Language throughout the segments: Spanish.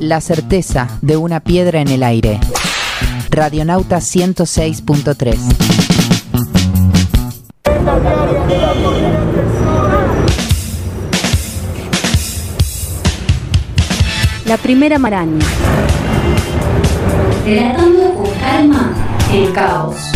la certeza de una piedra en el aire. Radionauta 106.3. La primera maraña. Relatando con calma el caos.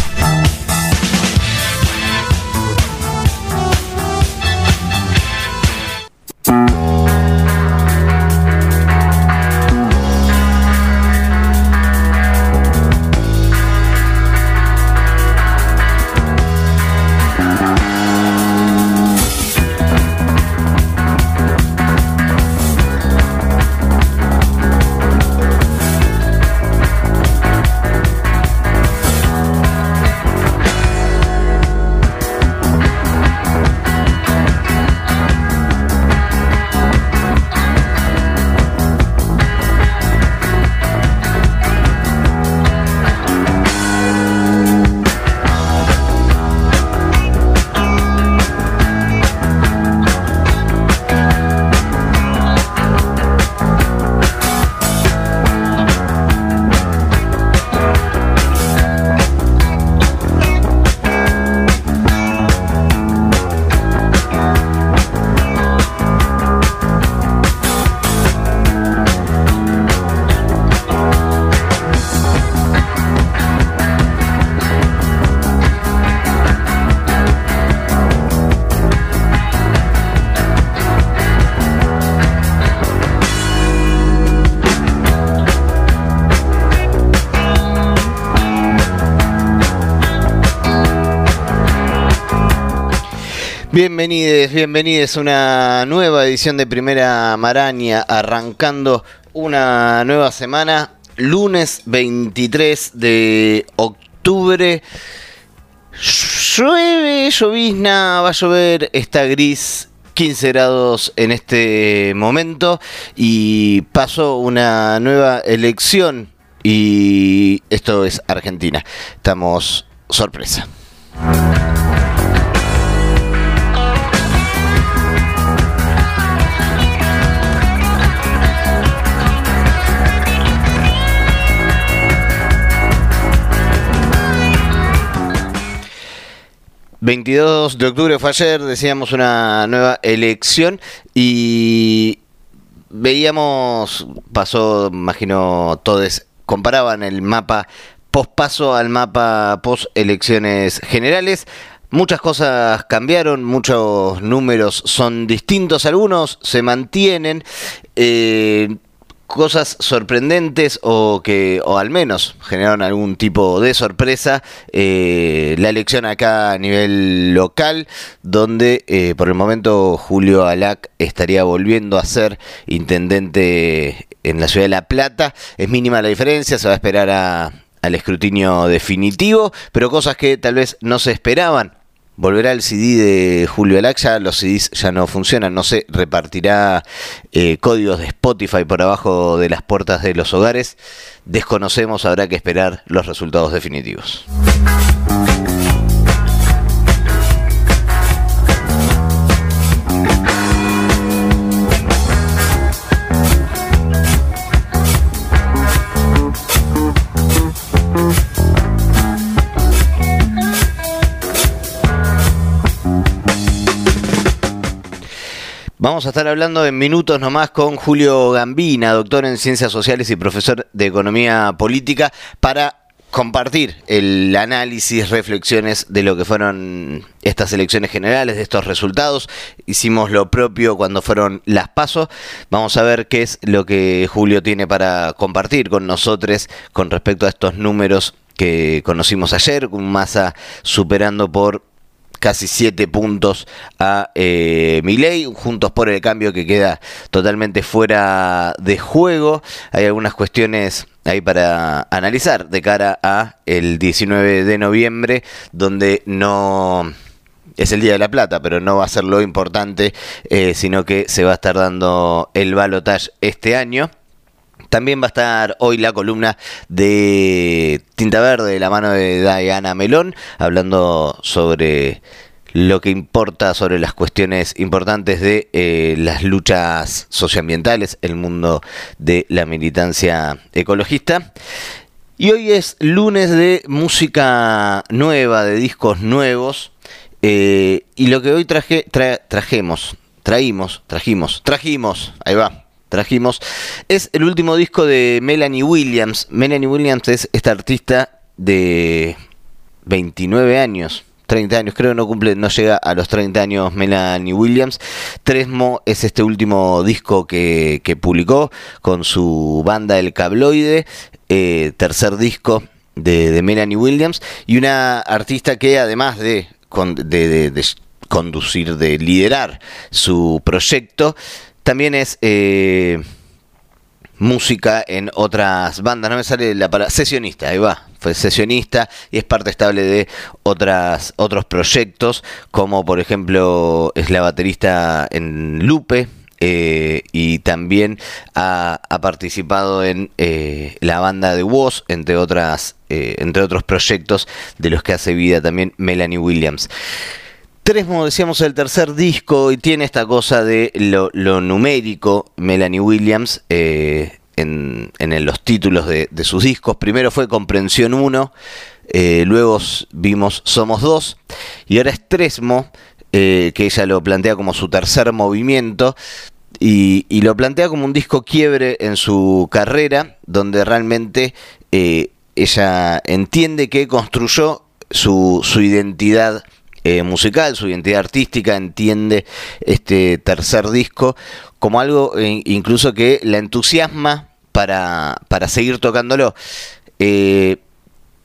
Bienvenidos, bienvenidos a una nueva edición de Primera Maraña, arrancando una nueva semana, lunes 23 de octubre. Llueve, llovizna, va a llover, está gris, 15 grados en este momento y pasó una nueva elección y esto es Argentina. Estamos sorpresa. 22 de octubre fue ayer, decíamos una nueva elección y veíamos, pasó, imagino, todos comparaban el mapa pospaso al mapa post elecciones generales. Muchas cosas cambiaron, muchos números son distintos, algunos se mantienen. Eh, cosas sorprendentes o que o al menos generaron algún tipo de sorpresa eh, la elección acá a nivel local donde eh, por el momento Julio Alac estaría volviendo a ser intendente en la ciudad de La Plata. Es mínima la diferencia se va a esperar a, al escrutinio definitivo pero cosas que tal vez no se esperaban volverá el CD de Julio Alaxa, los CDs ya no funcionan, no sé, repartirá eh, códigos de Spotify por abajo de las puertas de los hogares, desconocemos, habrá que esperar los resultados definitivos. Vamos a estar hablando en minutos nomás con Julio Gambina, doctor en Ciencias Sociales y profesor de Economía Política, para compartir el análisis, reflexiones de lo que fueron estas elecciones generales, de estos resultados. Hicimos lo propio cuando fueron las pasos. Vamos a ver qué es lo que Julio tiene para compartir con nosotros con respecto a estos números que conocimos ayer, con masa superando por casi siete puntos a eh, Milei, juntos por el cambio que queda totalmente fuera de juego. Hay algunas cuestiones ahí para analizar de cara a el 19 de noviembre, donde no es el Día de la Plata, pero no va a ser lo importante, eh, sino que se va a estar dando el balotage este año. También va a estar hoy la columna de Tinta Verde, de la mano de Diana Melón, hablando sobre lo que importa, sobre las cuestiones importantes de eh, las luchas socioambientales, el mundo de la militancia ecologista. Y hoy es lunes de música nueva, de discos nuevos. Eh, y lo que hoy traje, trajemos, traímos, trajimos, trajimos, ahí va, trajimos, es el último disco de Melanie Williams. Melanie Williams es esta artista de 29 años, 30 años, creo que no cumple, no llega a los 30 años Melanie Williams. Tresmo es este último disco que, publicó con su banda El Cabloide, eh, tercer disco de, Melanie Williams, y una artista que además de, de, conducir, de liderar su proyecto, también es... Eh, música en otras bandas, no me sale la palabra, sesionista, ahí va, fue sesionista y es parte estable de otras, otros proyectos, como por ejemplo es la baterista en Lupe, eh, y también ha, participado en eh, la banda de Woz, entre, otras, eh, entre otros proyectos de los que hace vida también Melanie Williams. Tresmo, decíamos, el tercer disco y tiene esta cosa de lo, numérico, Melanie Williams, eh, en, los títulos de, sus discos. Primero fue Comprensión 1, eh, luego vimos Somos 2 y ahora es Tresmo, eh, que ella lo plantea como su tercer movimiento. Y, lo plantea como un disco quiebre en su carrera, donde realmente ella entiende que construyó su, su identidad eh, musical, su identidad artística, entiende este tercer disco como algo eh, incluso que la entusiasma para, para seguir tocándolo. Eh,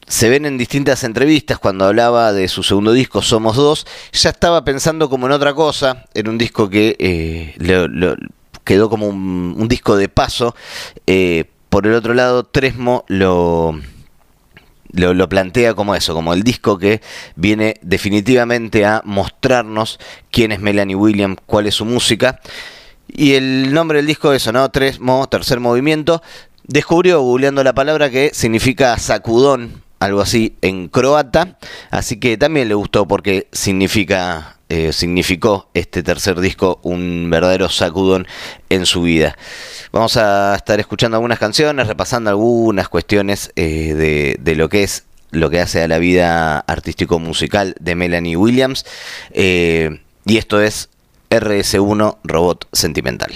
se ven en distintas entrevistas cuando hablaba de su segundo disco, Somos Dos, ya estaba pensando como en otra cosa, en un disco que quedó como un, un, disco de paso. por el otro lado, Tresmo lo lo, plantea como eso, como el disco que viene definitivamente a mostrarnos quién es Melanie Williams, cuál es su música. Y el nombre del disco es eso, ¿no? Tres Mo, tercer movimiento. Descubrió googleando la palabra que significa sacudón, algo así, en croata. Así que también le gustó porque significa eh, significó este tercer disco un verdadero sacudón en su vida. Vamos a estar escuchando algunas canciones, repasando algunas cuestiones eh, de, lo que es lo que hace a la vida artístico-musical de Melanie Williams. Eh, y esto es RS1 Robot Sentimental.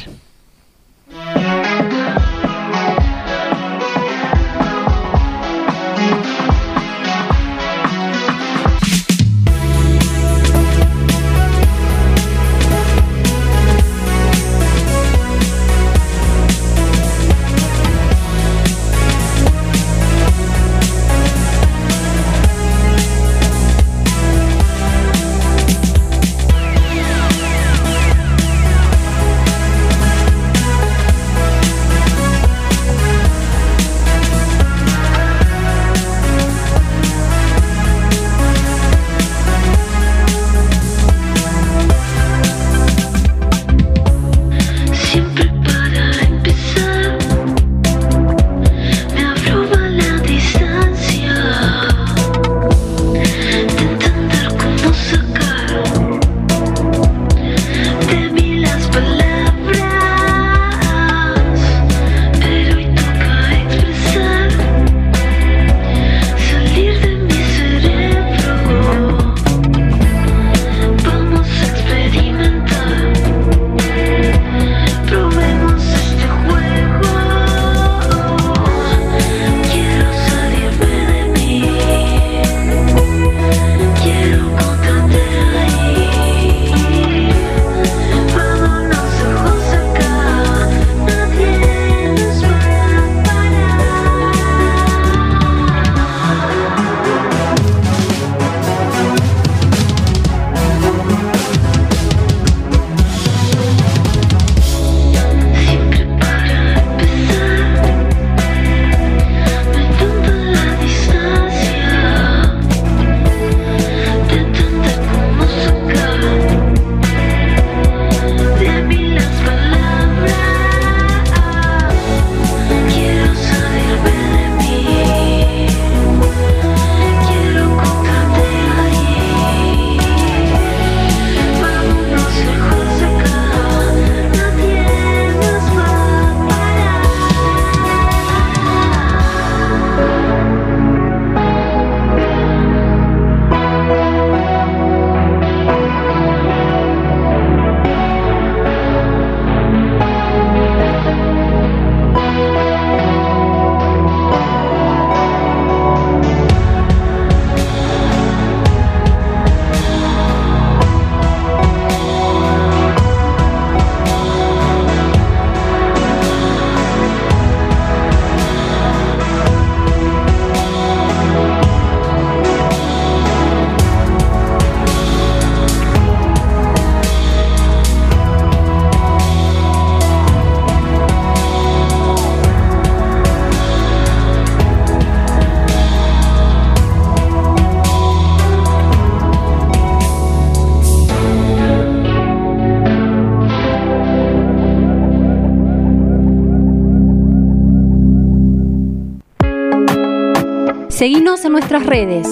Nuestras redes.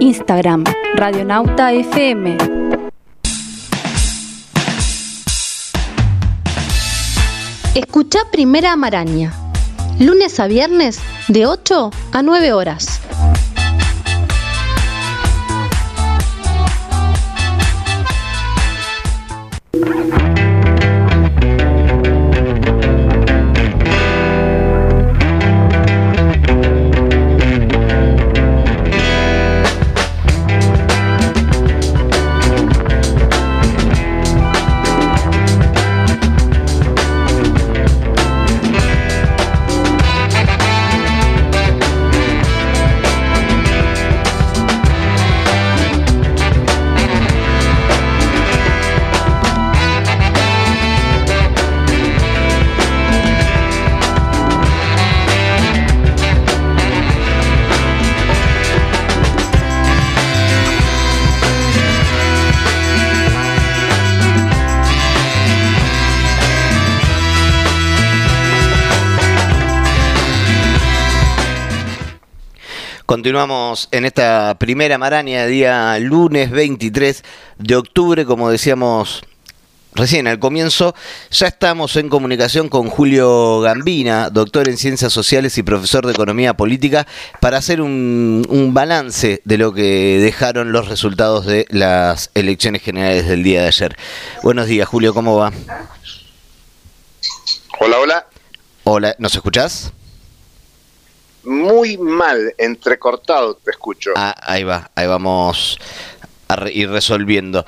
Instagram, Radionauta FM. Escucha Primera Maraña. Lunes a viernes de 8 a 9 horas. Continuamos en esta primera maraña, día lunes 23 de octubre, como decíamos recién al comienzo, ya estamos en comunicación con Julio Gambina, doctor en Ciencias Sociales y profesor de Economía Política, para hacer un, un, balance de lo que dejaron los resultados de las elecciones generales del día de ayer. Buenos días, Julio, ¿cómo va? Hola, hola. Hola, ¿nos escuchás? Muy mal, entrecortado, te escucho. Ah, ahí va, ahí vamos a ir resolviendo.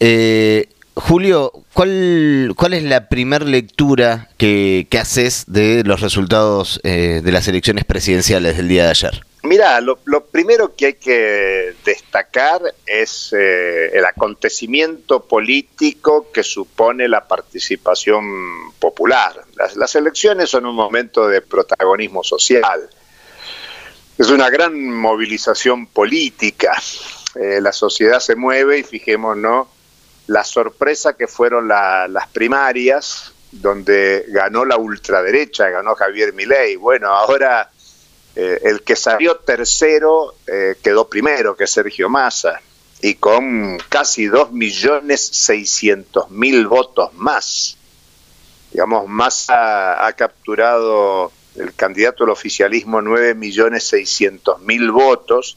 Eh, Julio, ¿cuál, ¿cuál es la primer lectura que, que, haces de los resultados eh, de las elecciones presidenciales del día de ayer? Mira, lo, lo, primero que hay que destacar es eh, el acontecimiento político que supone la participación popular. Las, las elecciones son un momento de protagonismo social es una gran movilización política. Eh, la sociedad se mueve y fijémonos la sorpresa que fueron la, las primarias, donde ganó la ultraderecha, ganó Javier Milei. Bueno, ahora eh, el que salió tercero eh, quedó primero, que es Sergio Massa, y con casi 2.600.000 votos más. Digamos, Massa ha capturado el candidato al oficialismo 9.600.000 votos,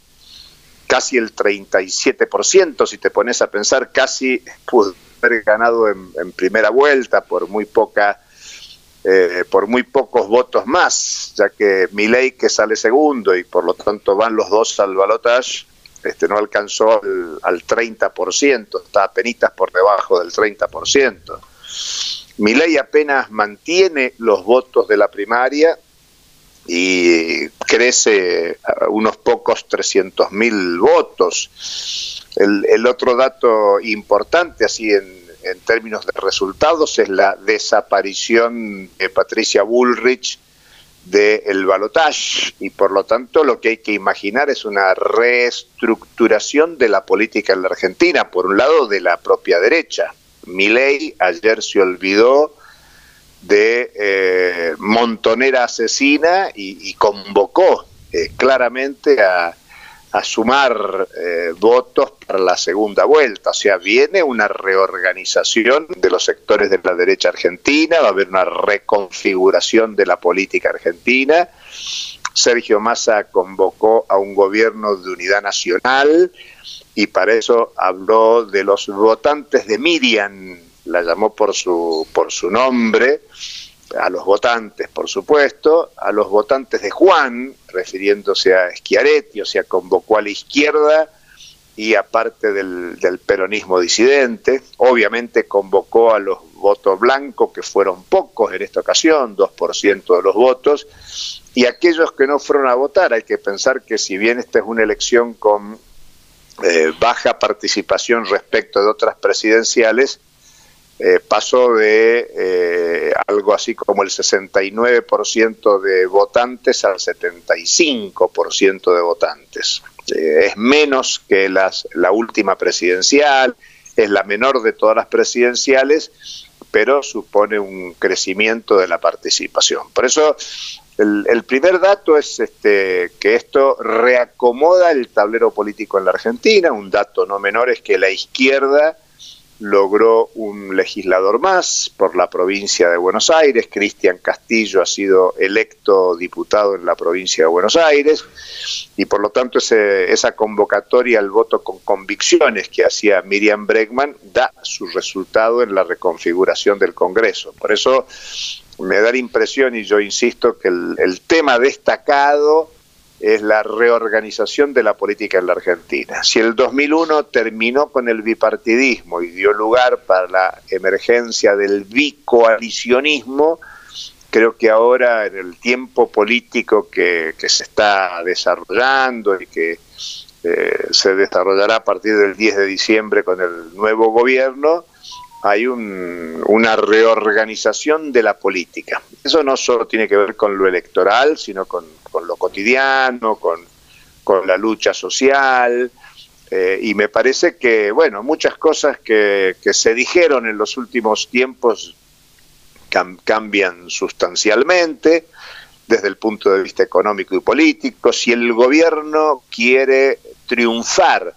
casi el 37%, si te pones a pensar, casi pudo haber ganado en, primera vuelta por muy poca eh, por muy pocos votos más, ya que Milei que sale segundo y por lo tanto van los dos al balotaje, este no alcanzó al, al 30%, está apenas por debajo del 30%. Milei apenas mantiene los votos de la primaria y crece unos pocos 300 mil votos. El, otro dato importante, así en, en, términos de resultados, es la desaparición de Patricia Bullrich del el balotaje y por lo tanto lo que hay que imaginar es una reestructuración de la política en la Argentina, por un lado de la propia derecha. Milei ayer se olvidó de eh, montonera asesina y, convocó eh, claramente a, a sumar eh, votos para la segunda vuelta. O sea, viene una reorganización de los sectores de la derecha argentina, va a haber una reconfiguración de la política argentina. Sergio Massa convocó a un gobierno de unidad nacional y para eso habló de los votantes de Miriam, la llamó por su, por su nombre, a los votantes, por supuesto, a los votantes de Juan, refiriéndose a Schiaretti, o sea, convocó a la izquierda y aparte del, peronismo disidente, obviamente convocó a los votos blancos, que fueron pocos en esta ocasión, 2% de los votos, y aquellos que no fueron a votar, hay que pensar que si bien esta es una elección con eh, baja participación respecto de otras presidenciales, eh, pasó de eh, algo así como el 69% de votantes al 75% de votantes. Eh, es menos que las, la última presidencial, es la menor de todas las presidenciales, pero supone un crecimiento de la participación. Por eso El, primer dato es este, que esto reacomoda el tablero político en la Argentina. Un dato no menor es que la izquierda logró un legislador más por la provincia de Buenos Aires. Cristian Castillo ha sido electo diputado en la provincia de Buenos Aires y por lo tanto esa convocatoria al voto con convicciones que hacía Miriam Bregman da su resultado en la reconfiguración del Congreso. Por eso me da la impresión, y yo insisto, que el tema destacado es la reorganización de la política en la Argentina. Si el 2001 terminó con el bipartidismo y dio lugar para la emergencia del bicoalicionismo, creo que ahora en el tiempo político que, se está desarrollando y que eh, se desarrollará a partir del 10 de diciembre con el nuevo gobierno, hay una reorganización de la política. Eso no solo tiene que ver con lo electoral, sino con, lo cotidiano, con, la lucha social. Eh, y me parece que, bueno, muchas cosas que, se dijeron en los últimos tiempos cambian sustancialmente desde el punto de vista económico y político. Si el gobierno quiere triunfar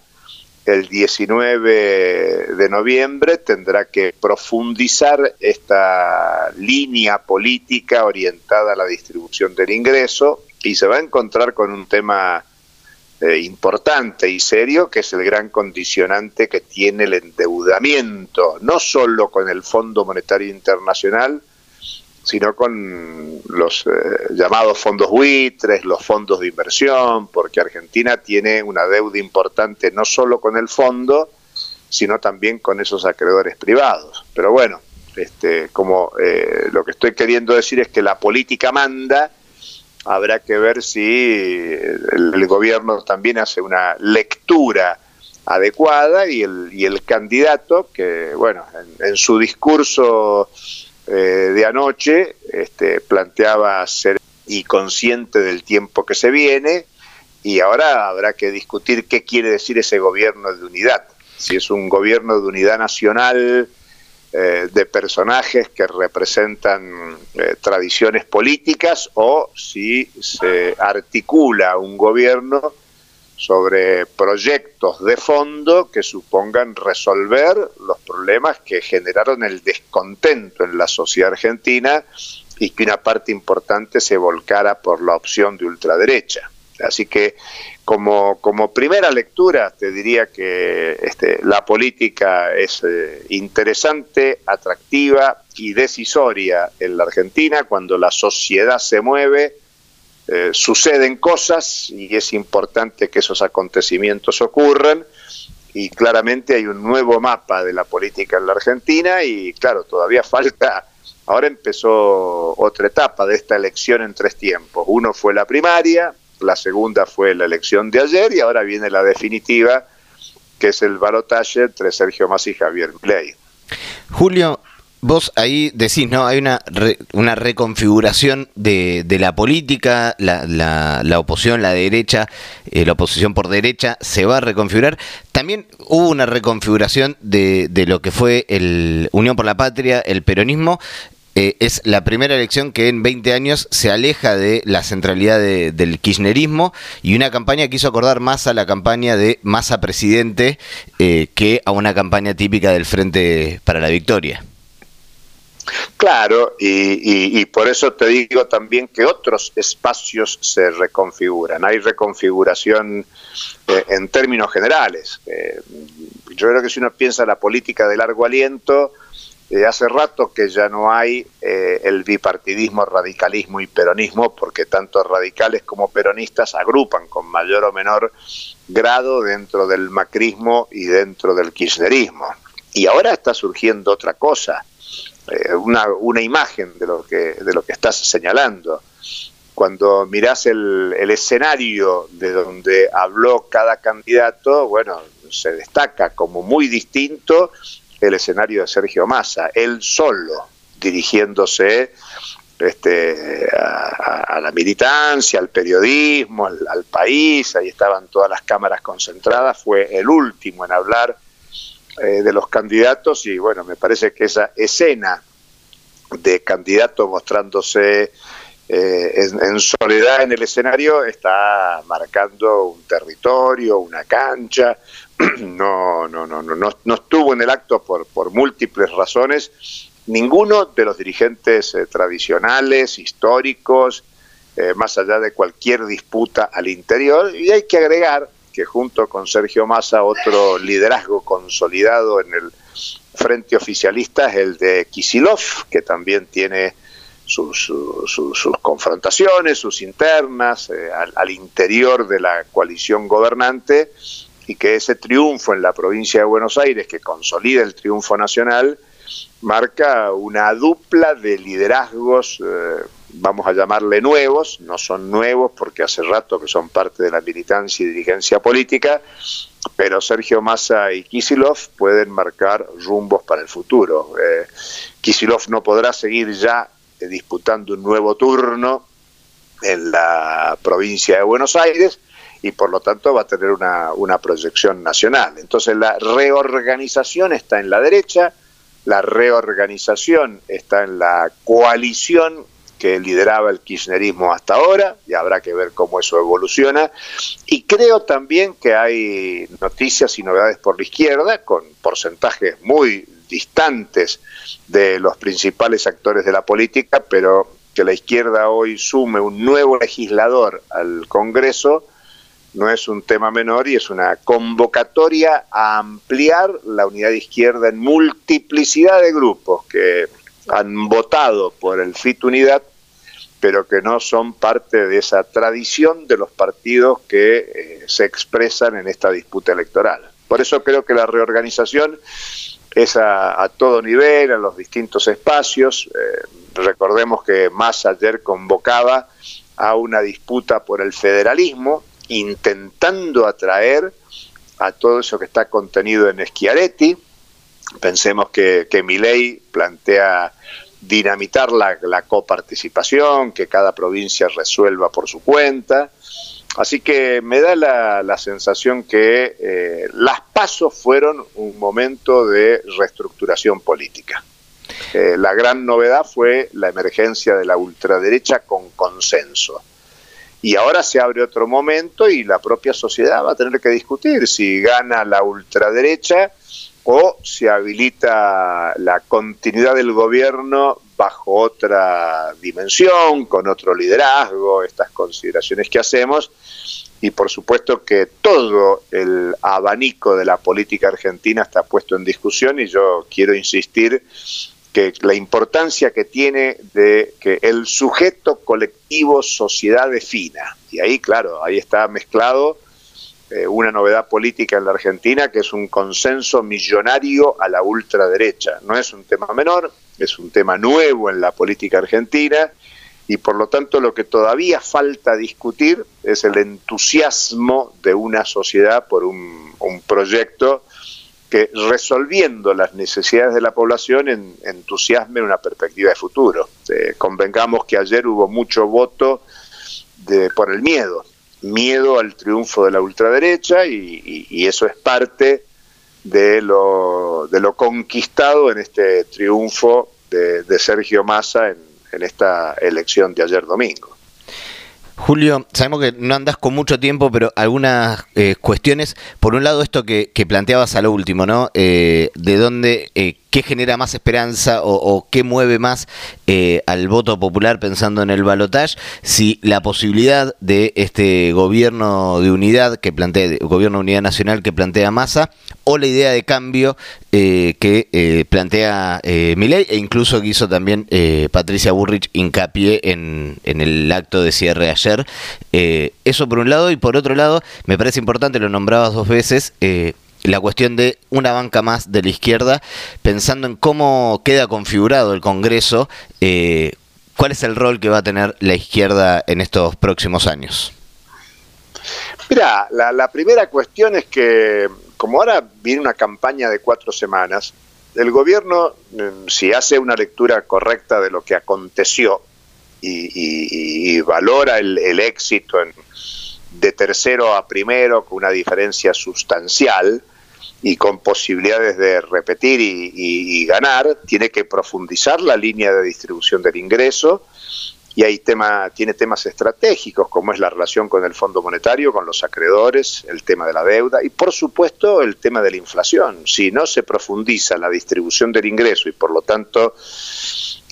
el 19 de noviembre tendrá que profundizar esta línea política orientada a la distribución del ingreso y se va a encontrar con un tema eh, importante y serio que es el gran condicionante que tiene el endeudamiento, no solo con el Fondo Monetario Internacional, sino con los eh, llamados fondos buitres, los fondos de inversión, porque Argentina tiene una deuda importante no solo con el fondo, sino también con esos acreedores privados. Pero bueno, este, como eh, lo que estoy queriendo decir es que la política manda, habrá que ver si el, gobierno también hace una lectura adecuada y el, y el candidato que, bueno, en su discurso eh, de anoche este, planteaba ser y consciente del tiempo que se viene y ahora habrá que discutir qué quiere decir ese gobierno de unidad. Si es un gobierno de unidad nacional eh, de personajes que representan eh, tradiciones políticas o si se articula un gobierno sobre proyectos de fondo que supongan resolver los problemas que generaron el descontento en la sociedad argentina y que una parte importante se volcara por la opción de ultraderecha. Así que como, como primera lectura te diría que este, la política es eh, interesante, atractiva y decisoria en la Argentina cuando la sociedad se mueve eh, suceden cosas y es importante que esos acontecimientos ocurran y claramente hay un nuevo mapa de la política en la Argentina y claro, todavía falta, ahora empezó otra etapa de esta elección en tres tiempos. Uno fue la primaria, la segunda fue la elección de ayer y ahora viene la definitiva, que es el balotaje entre Sergio Massa y Javier Milei. Julio, Vos ahí decís, ¿no? Hay una, una reconfiguración de, de la política, la, la, oposición, la derecha, eh, la oposición por derecha se va a reconfigurar. También hubo una reconfiguración de, de lo que fue el Unión por la Patria, el peronismo. Eh, es la primera elección que en 20 años se aleja de la centralidad del kirchnerismo y una campaña que hizo acordar más a la campaña de Massa presidente eh, que a una campaña típica del Frente para la Victoria. Claro, y, por eso te digo también que otros espacios se reconfiguran. Hay reconfiguración eh, en términos generales. Eh, yo creo que si uno piensa en la política de largo aliento, eh, hace rato que ya no hay el bipartidismo, radicalismo y peronismo, porque tanto radicales como peronistas agrupan con mayor o menor grado dentro del macrismo y dentro del kirchnerismo. Y ahora está surgiendo otra cosa eh, una, una, imagen de lo, que, de lo que estás señalando. Cuando mirás el, el escenario de donde habló cada candidato, bueno, se destaca como muy distinto el escenario de Sergio Massa, él solo dirigiéndose este, a, la militancia, al periodismo, al, al, país, ahí estaban todas las cámaras concentradas, fue el último en hablar eh, de los candidatos y bueno, me parece que esa escena de candidato mostrándose eh, en, soledad en el escenario está marcando un territorio, una cancha. No, no, no, no, no, estuvo en el acto por, por múltiples razones ninguno de los dirigentes eh, tradicionales, históricos, eh, más allá de cualquier disputa al interior. Y hay que agregar que junto con Sergio Massa, otro liderazgo consolidado en el frente oficialista es el de Kisilov, que también tiene sus, confrontaciones, sus internas eh, al, interior de la coalición gobernante y que ese triunfo en la provincia de Buenos Aires, que consolida el triunfo nacional, marca una dupla de liderazgos, eh, vamos a llamarle nuevos, no son nuevos porque hace rato que son parte de la militancia y dirigencia política, pero Sergio Massa y Kisilov pueden marcar rumbos para el futuro. Eh, Kisilov no podrá seguir ya eh, disputando un nuevo turno en la provincia de Buenos Aires y por lo tanto va a tener una, una proyección nacional. Entonces la reorganización está en la derecha, la reorganización está en la coalición que lideraba el kirchnerismo hasta ahora, y habrá que ver cómo eso evoluciona. Y creo también que hay noticias y novedades por la izquierda, con porcentajes muy distantes de los principales actores de la política, pero que la izquierda hoy sume un nuevo legislador al Congreso no es un tema menor y es una convocatoria a ampliar la unidad izquierda en multiplicidad de grupos que han votado por el FIT Unidad, pero que no son parte de esa tradición de los partidos que eh, se expresan en esta disputa electoral. Por eso creo que la reorganización es a, todo nivel, en los distintos espacios. Eh, recordemos que más ayer convocaba a una disputa por el federalismo, intentando atraer a todo eso que está contenido en Schiaretti. Pensemos que, que Milei plantea dinamitar la, la, coparticipación, que cada provincia resuelva por su cuenta. Así que me da la, sensación que eh, las pasos fueron un momento de reestructuración política. Eh, la gran novedad fue la emergencia de la ultraderecha con consenso. Y ahora se abre otro momento y la propia sociedad va a tener que discutir si gana la ultraderecha o se habilita la continuidad del gobierno bajo otra dimensión, con otro liderazgo, estas consideraciones que hacemos, y por supuesto que todo el abanico de la política argentina está puesto en discusión y yo quiero insistir que la importancia que tiene de que el sujeto colectivo sociedad defina. Y ahí, claro, ahí está mezclado eh, una novedad política en la Argentina que es un consenso millonario a la ultraderecha. No es un tema menor, es un tema nuevo en la política argentina y por lo tanto lo que todavía falta discutir es el entusiasmo de una sociedad por un, proyecto que resolviendo las necesidades de la población en, entusiasme una perspectiva de futuro. Eh, convengamos que ayer hubo mucho voto de, por el miedo, miedo al triunfo de la ultraderecha y, eso es parte de lo, de lo conquistado en este triunfo de, Sergio Massa en, en esta elección de ayer domingo. Julio, sabemos que no andas con mucho tiempo, pero algunas eh, cuestiones. Por un lado, esto que, planteabas a lo último, ¿no? Eh, de dónde, eh, qué genera más esperanza o, qué mueve más al voto popular pensando en el balotaje, si la posibilidad de este gobierno de unidad que plantea, gobierno de unidad nacional que plantea Massa, o la idea de cambio que plantea Milei, e incluso que hizo también Patricia Burrich hincapié en, en el acto de cierre ayer. Eh, eso por un lado, y por otro lado, me parece importante, lo nombrabas dos veces, eh, la cuestión de una banca más de la izquierda, pensando en cómo queda configurado el Congreso, eh, ¿cuál es el rol que va a tener la izquierda en estos próximos años? Mira, la, primera cuestión es que, como ahora viene una campaña de cuatro semanas, el gobierno, mm, si hace una lectura correcta de lo que aconteció y, valora el, éxito de tercero a primero con una diferencia sustancial y con posibilidades de repetir y, ganar, tiene que profundizar la línea de distribución del ingreso y hay tema, tiene temas estratégicos como es la relación con el Fondo Monetario, con los acreedores, el tema de la deuda y por supuesto el tema de la inflación. Si no se profundiza la distribución del ingreso y por lo tanto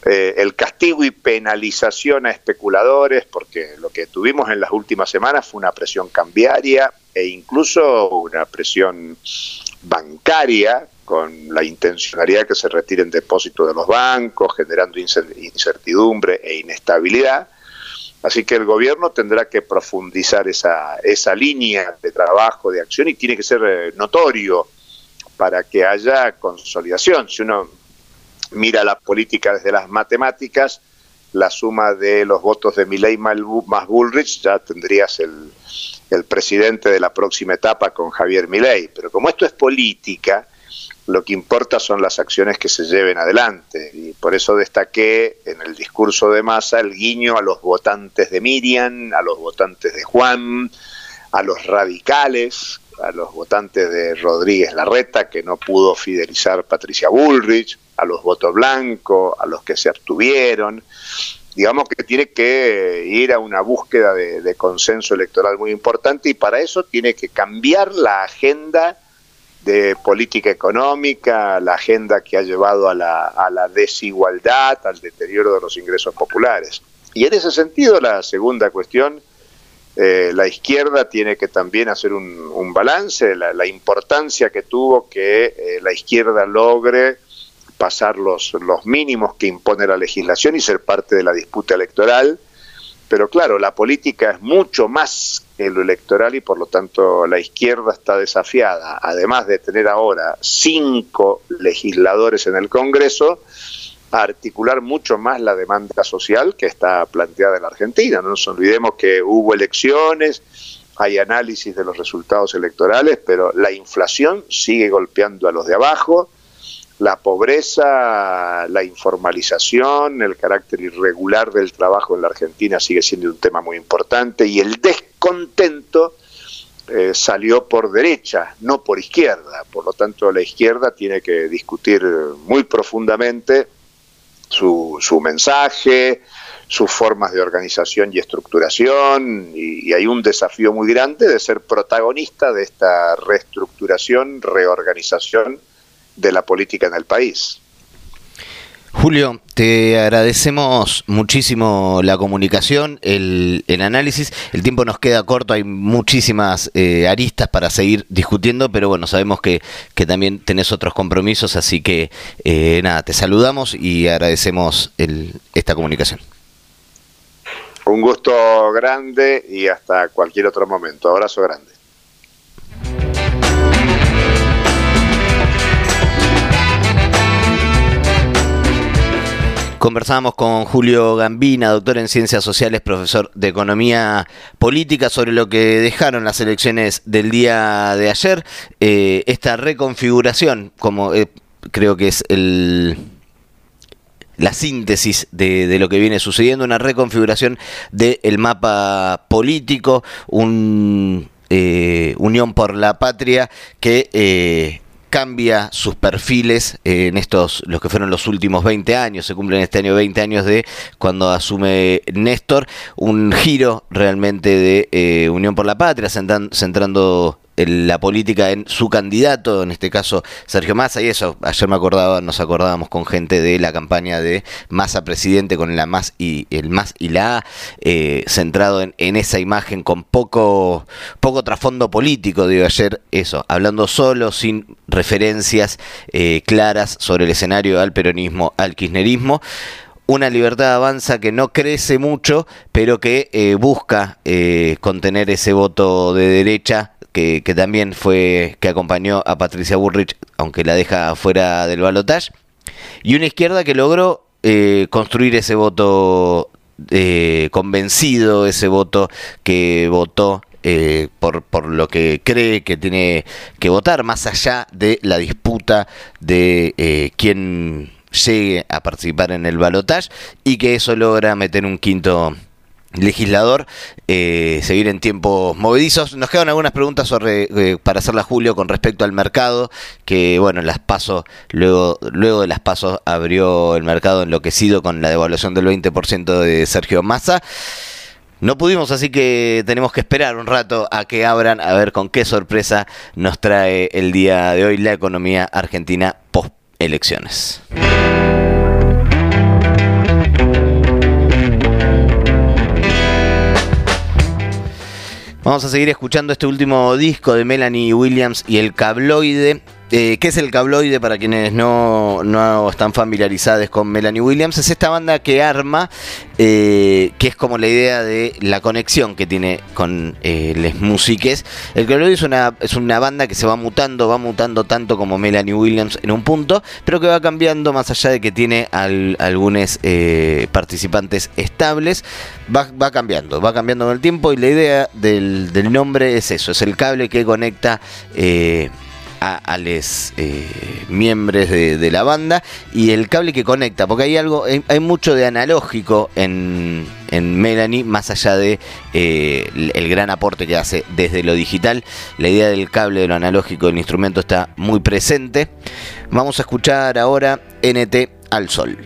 eh, el castigo y penalización a especuladores, porque lo que tuvimos en las últimas semanas fue una presión cambiaria e incluso una presión bancaria con la intencionalidad que se retiren depósitos de los bancos, generando incertidumbre e inestabilidad. Así que el gobierno tendrá que profundizar esa, esa línea de trabajo, de acción, y tiene que ser eh, notorio para que haya consolidación. Si uno mira la política desde las matemáticas, la suma de los votos de Milley más Bullrich, ya tendrías el, el presidente de la próxima etapa con Javier Milei. Pero como esto es política, lo que importa son las acciones que se lleven adelante. Y por eso destaqué en el discurso de Massa el guiño a los votantes de Miriam, a los votantes de Juan, a los radicales, a los votantes de Rodríguez Larreta, que no pudo fidelizar Patricia Bullrich, a los votos blancos, a los que se abstuvieron. Digamos que tiene que ir a una búsqueda de, consenso electoral muy importante y para eso tiene que cambiar la agenda de política económica, la agenda que ha llevado a la, a la desigualdad, al deterioro de los ingresos populares. Y en ese sentido, la segunda cuestión eh, la izquierda tiene que también hacer un, balance, la, la, importancia que tuvo que eh, la izquierda logre pasar los, los mínimos que impone la legislación y ser parte de la disputa electoral. Pero claro, la política es mucho más que lo electoral y por lo tanto la izquierda está desafiada, además de tener ahora cinco legisladores en el Congreso, a articular mucho más la demanda social que está planteada en la Argentina. No nos olvidemos que hubo elecciones, hay análisis de los resultados electorales, pero la inflación sigue golpeando a los de abajo, la pobreza, la informalización, el carácter irregular del trabajo en la Argentina sigue siendo un tema muy importante y el descontento eh, salió por derecha, no por izquierda. Por lo tanto, la izquierda tiene que discutir muy profundamente su, su mensaje, sus formas de organización y estructuración, y, hay un desafío muy grande de ser protagonista de esta reestructuración, reorganización de la política en el país. Julio, te agradecemos muchísimo la comunicación, el, análisis. El tiempo nos queda corto, hay muchísimas eh, aristas para seguir discutiendo, pero bueno, sabemos que, que también tenés otros compromisos, así que eh, nada, te saludamos y agradecemos el, esta comunicación. Un gusto grande y hasta cualquier otro momento. Abrazo grande. Conversamos con Julio Gambina, doctor en Ciencias Sociales, profesor de Economía Política, sobre lo que dejaron las elecciones del día de ayer. Eh, esta reconfiguración, como eh, creo que es el la síntesis de, lo que viene sucediendo, una reconfiguración del mapa político, un eh, Unión por la Patria que cambia sus perfiles en estos, los que fueron los últimos 20 años, se cumplen este año 20 años de cuando asume Néstor, un giro realmente de eh, Unión por la Patria, centrando la política en su candidato, en este caso Sergio Massa, y eso, ayer me acordaba, nos acordábamos con gente de la campaña de Massa presidente con la más y el más y la eh, centrado en, en, esa imagen con poco, poco trasfondo político, digo ayer, eso, hablando solo, sin referencias eh, claras sobre el escenario al peronismo, al kirchnerismo una libertad avanza que no crece mucho, pero que eh, busca contener ese voto de derecha que, también fue, que acompañó a Patricia Bullrich, aunque la deja fuera del balotaje, y una izquierda que logró eh, construir ese voto eh, convencido, ese voto que votó eh, por, por lo que cree que tiene que votar, más allá de la disputa de quién llegue a participar en el balotaje, y que eso logra meter un quinto legislador eh, seguir en tiempos movedizos. Nos quedan algunas preguntas eh, para hacerla Julio con respecto al mercado, que bueno, las pasos, luego, luego de las pasos abrió el mercado enloquecido con la devaluación del 20% de Sergio Massa. No pudimos, así que tenemos que esperar un rato a que abran a ver con qué sorpresa nos trae el día de hoy la economía argentina post elecciones. Vamos a seguir escuchando este último disco de Melanie Williams y el cabloide. Eh, ¿Qué es el cabloide para quienes no, no, están familiarizados con Melanie Williams? Es esta banda que arma, eh, que es como la idea de la conexión que tiene con eh, les músiques. El cabloide es una, es una banda que se va mutando, va mutando tanto como Melanie Williams en un punto, pero que va cambiando más allá de que tiene algunos eh, participantes estables. Va, va, cambiando, va cambiando con el tiempo y la idea del, del nombre es eso, es el cable que conecta a, los eh, miembros de, la banda y el cable que conecta, porque hay algo, hay, mucho de analógico en, en Melanie, más allá de eh, el, gran aporte que hace desde lo digital. La idea del cable, de lo analógico del instrumento está muy presente. Vamos a escuchar ahora NT al sol.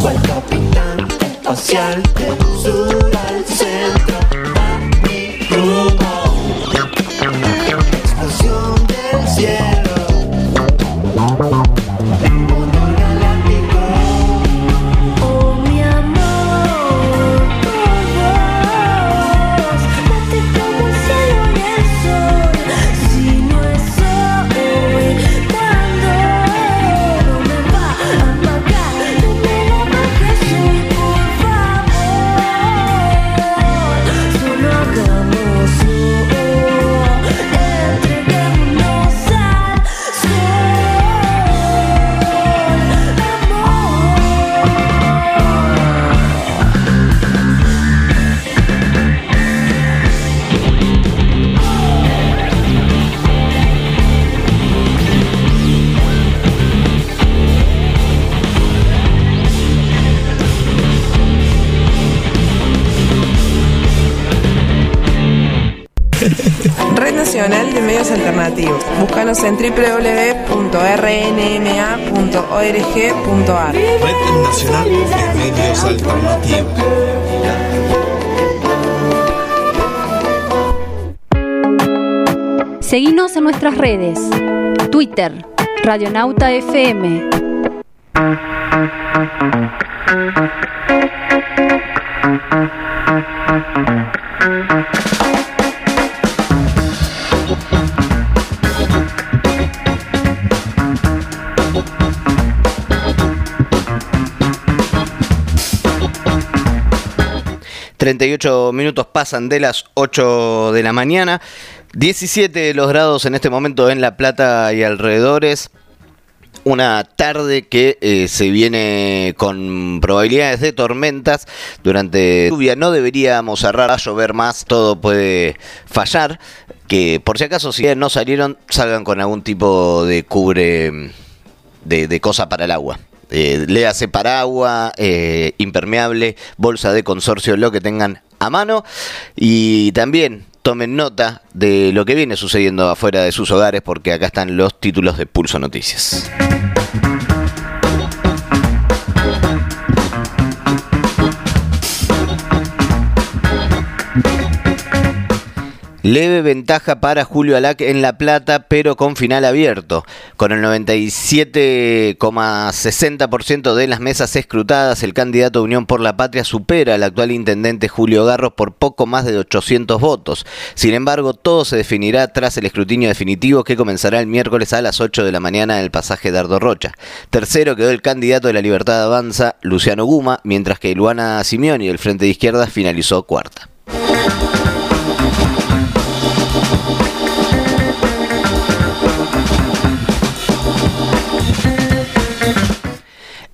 Cuerpo social. www.rnma.org.ar. Red Nacional de Medios Alternativos. Seguinos en nuestras redes. Twitter, Radionauta FM. 38 minutos pasan de las 8 de la mañana. 17 los grados en este momento en La Plata y alrededores. Una tarde que eh, se viene con probabilidades de tormentas durante lluvia. No deberíamos cerrar a llover más, todo puede fallar. Que por si acaso, si no salieron, salgan con algún tipo de cubre de, de cosa para el agua eh, léase paraguas, eh, impermeable, bolsa de consorcio, lo que tengan a mano. Y también tomen nota de lo que viene sucediendo afuera de sus hogares, porque acá están los títulos de Pulso Noticias. Leve ventaja para Julio Alac en La Plata, pero con final abierto. Con el 97,60% de las mesas escrutadas, el candidato de Unión por la Patria supera al actual intendente Julio Garros por poco más de 800 votos. Sin embargo, todo se definirá tras el escrutinio definitivo que comenzará el miércoles a las 8 de la mañana en el pasaje Dardo Rocha. Tercero quedó el candidato de la Libertad Avanza, Luciano Guma, mientras que Luana Simeoni del Frente de Izquierda finalizó cuarta.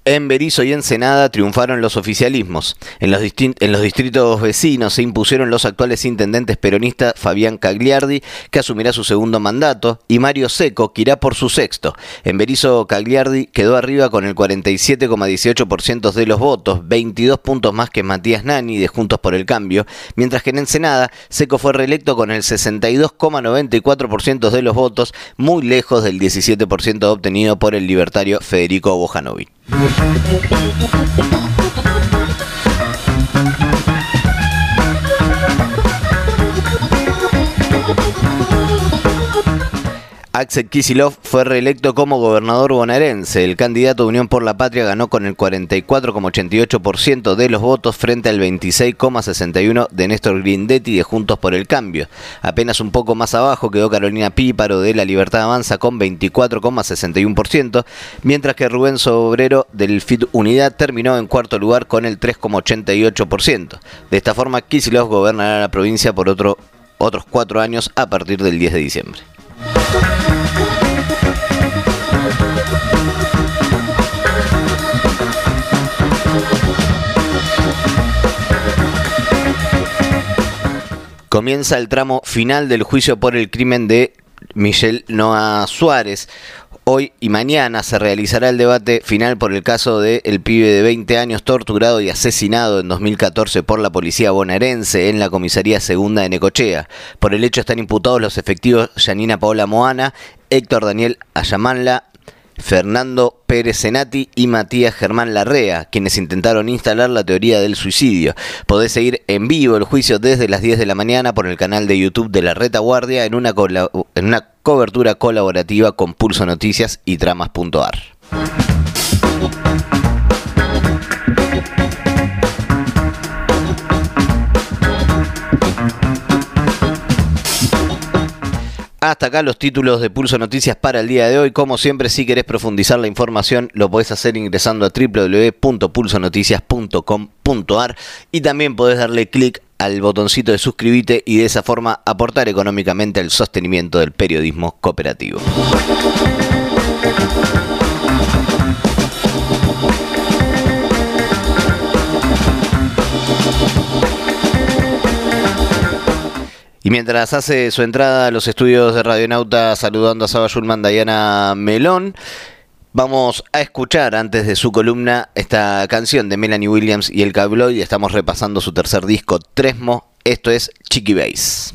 En Berizo y Ensenada triunfaron los oficialismos. En los, distritos vecinos se impusieron los actuales intendentes peronistas Fabián Cagliardi, que asumirá su segundo mandato, y Mario Seco, que irá por su sexto. En Berizo, Cagliardi quedó arriba con el 47,18% de los votos, 22 puntos más que Matías Nani de Juntos por el Cambio, mientras que en Ensenada Seco fue reelecto con el 62,94% de los votos, muy lejos del 17% obtenido por el libertario Federico Bojanovic. Thank you. Axel Kisilov fue reelecto como gobernador bonaerense. El candidato de Unión por la Patria ganó con el 44,88% de los votos frente al 26,61% de Néstor Grindetti de Juntos por el Cambio. Apenas un poco más abajo quedó Carolina Píparo de La Libertad Avanza con 24,61%, mientras que Rubén Sobrero del FIT Unidad terminó en cuarto lugar con el 3,88%. De esta forma, Kisilov gobernará la provincia por otro, otros cuatro años a partir del 10 de diciembre. Comienza el tramo final del juicio por el crimen de Michelle Noa Suárez. Hoy y mañana se realizará el debate final por el caso del el pibe de 20 años torturado y asesinado en 2014 por la policía bonaerense en la comisaría segunda de Necochea. Por el hecho están imputados los efectivos Yanina Paola Moana, Héctor Daniel Ayamanla, Fernando Pérez Senati y Matías Germán Larrea, quienes intentaron instalar la teoría del suicidio. Podés seguir en vivo el juicio desde las 10 de la mañana por el canal de YouTube de la Retaguardia en una, en una cobertura colaborativa con Pulso Noticias y Tramas.ar. Hasta acá los títulos de Pulso Noticias para el día de hoy. Como siempre, si querés profundizar la información, lo podés hacer ingresando a www.pulsonoticias.com.ar y también podés darle clic al botoncito de suscribirte y de esa forma aportar económicamente al sostenimiento del periodismo cooperativo. Y mientras hace su entrada a los estudios de Radionauta saludando a Saba Yulman, Diana Melón, vamos a escuchar antes de su columna esta canción de Melanie Williams y el Cabloid. Estamos repasando su tercer disco, Tresmo. Esto es Chiqui Bass.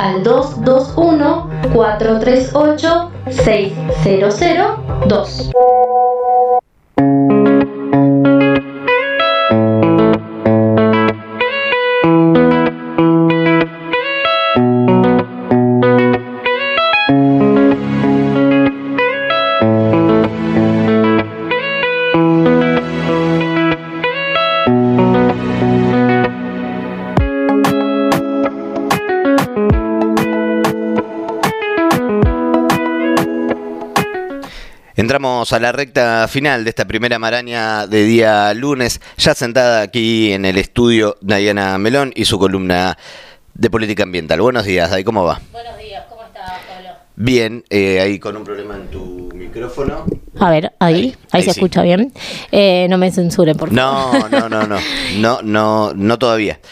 Al 221 438 6002. Entramos a la recta final de esta primera maraña de día lunes, ya sentada aquí en el estudio Diana Melón y su columna de política ambiental. Buenos días, Day, ¿cómo va? Buenos días, ¿cómo estás, Pablo? Bien, eh, ahí con un problema en tu micrófono. A ver, ahí, ahí, ahí se sí. escucha bien. Eh, no me censuren, por favor. No, no, no, no, no, no, no todavía.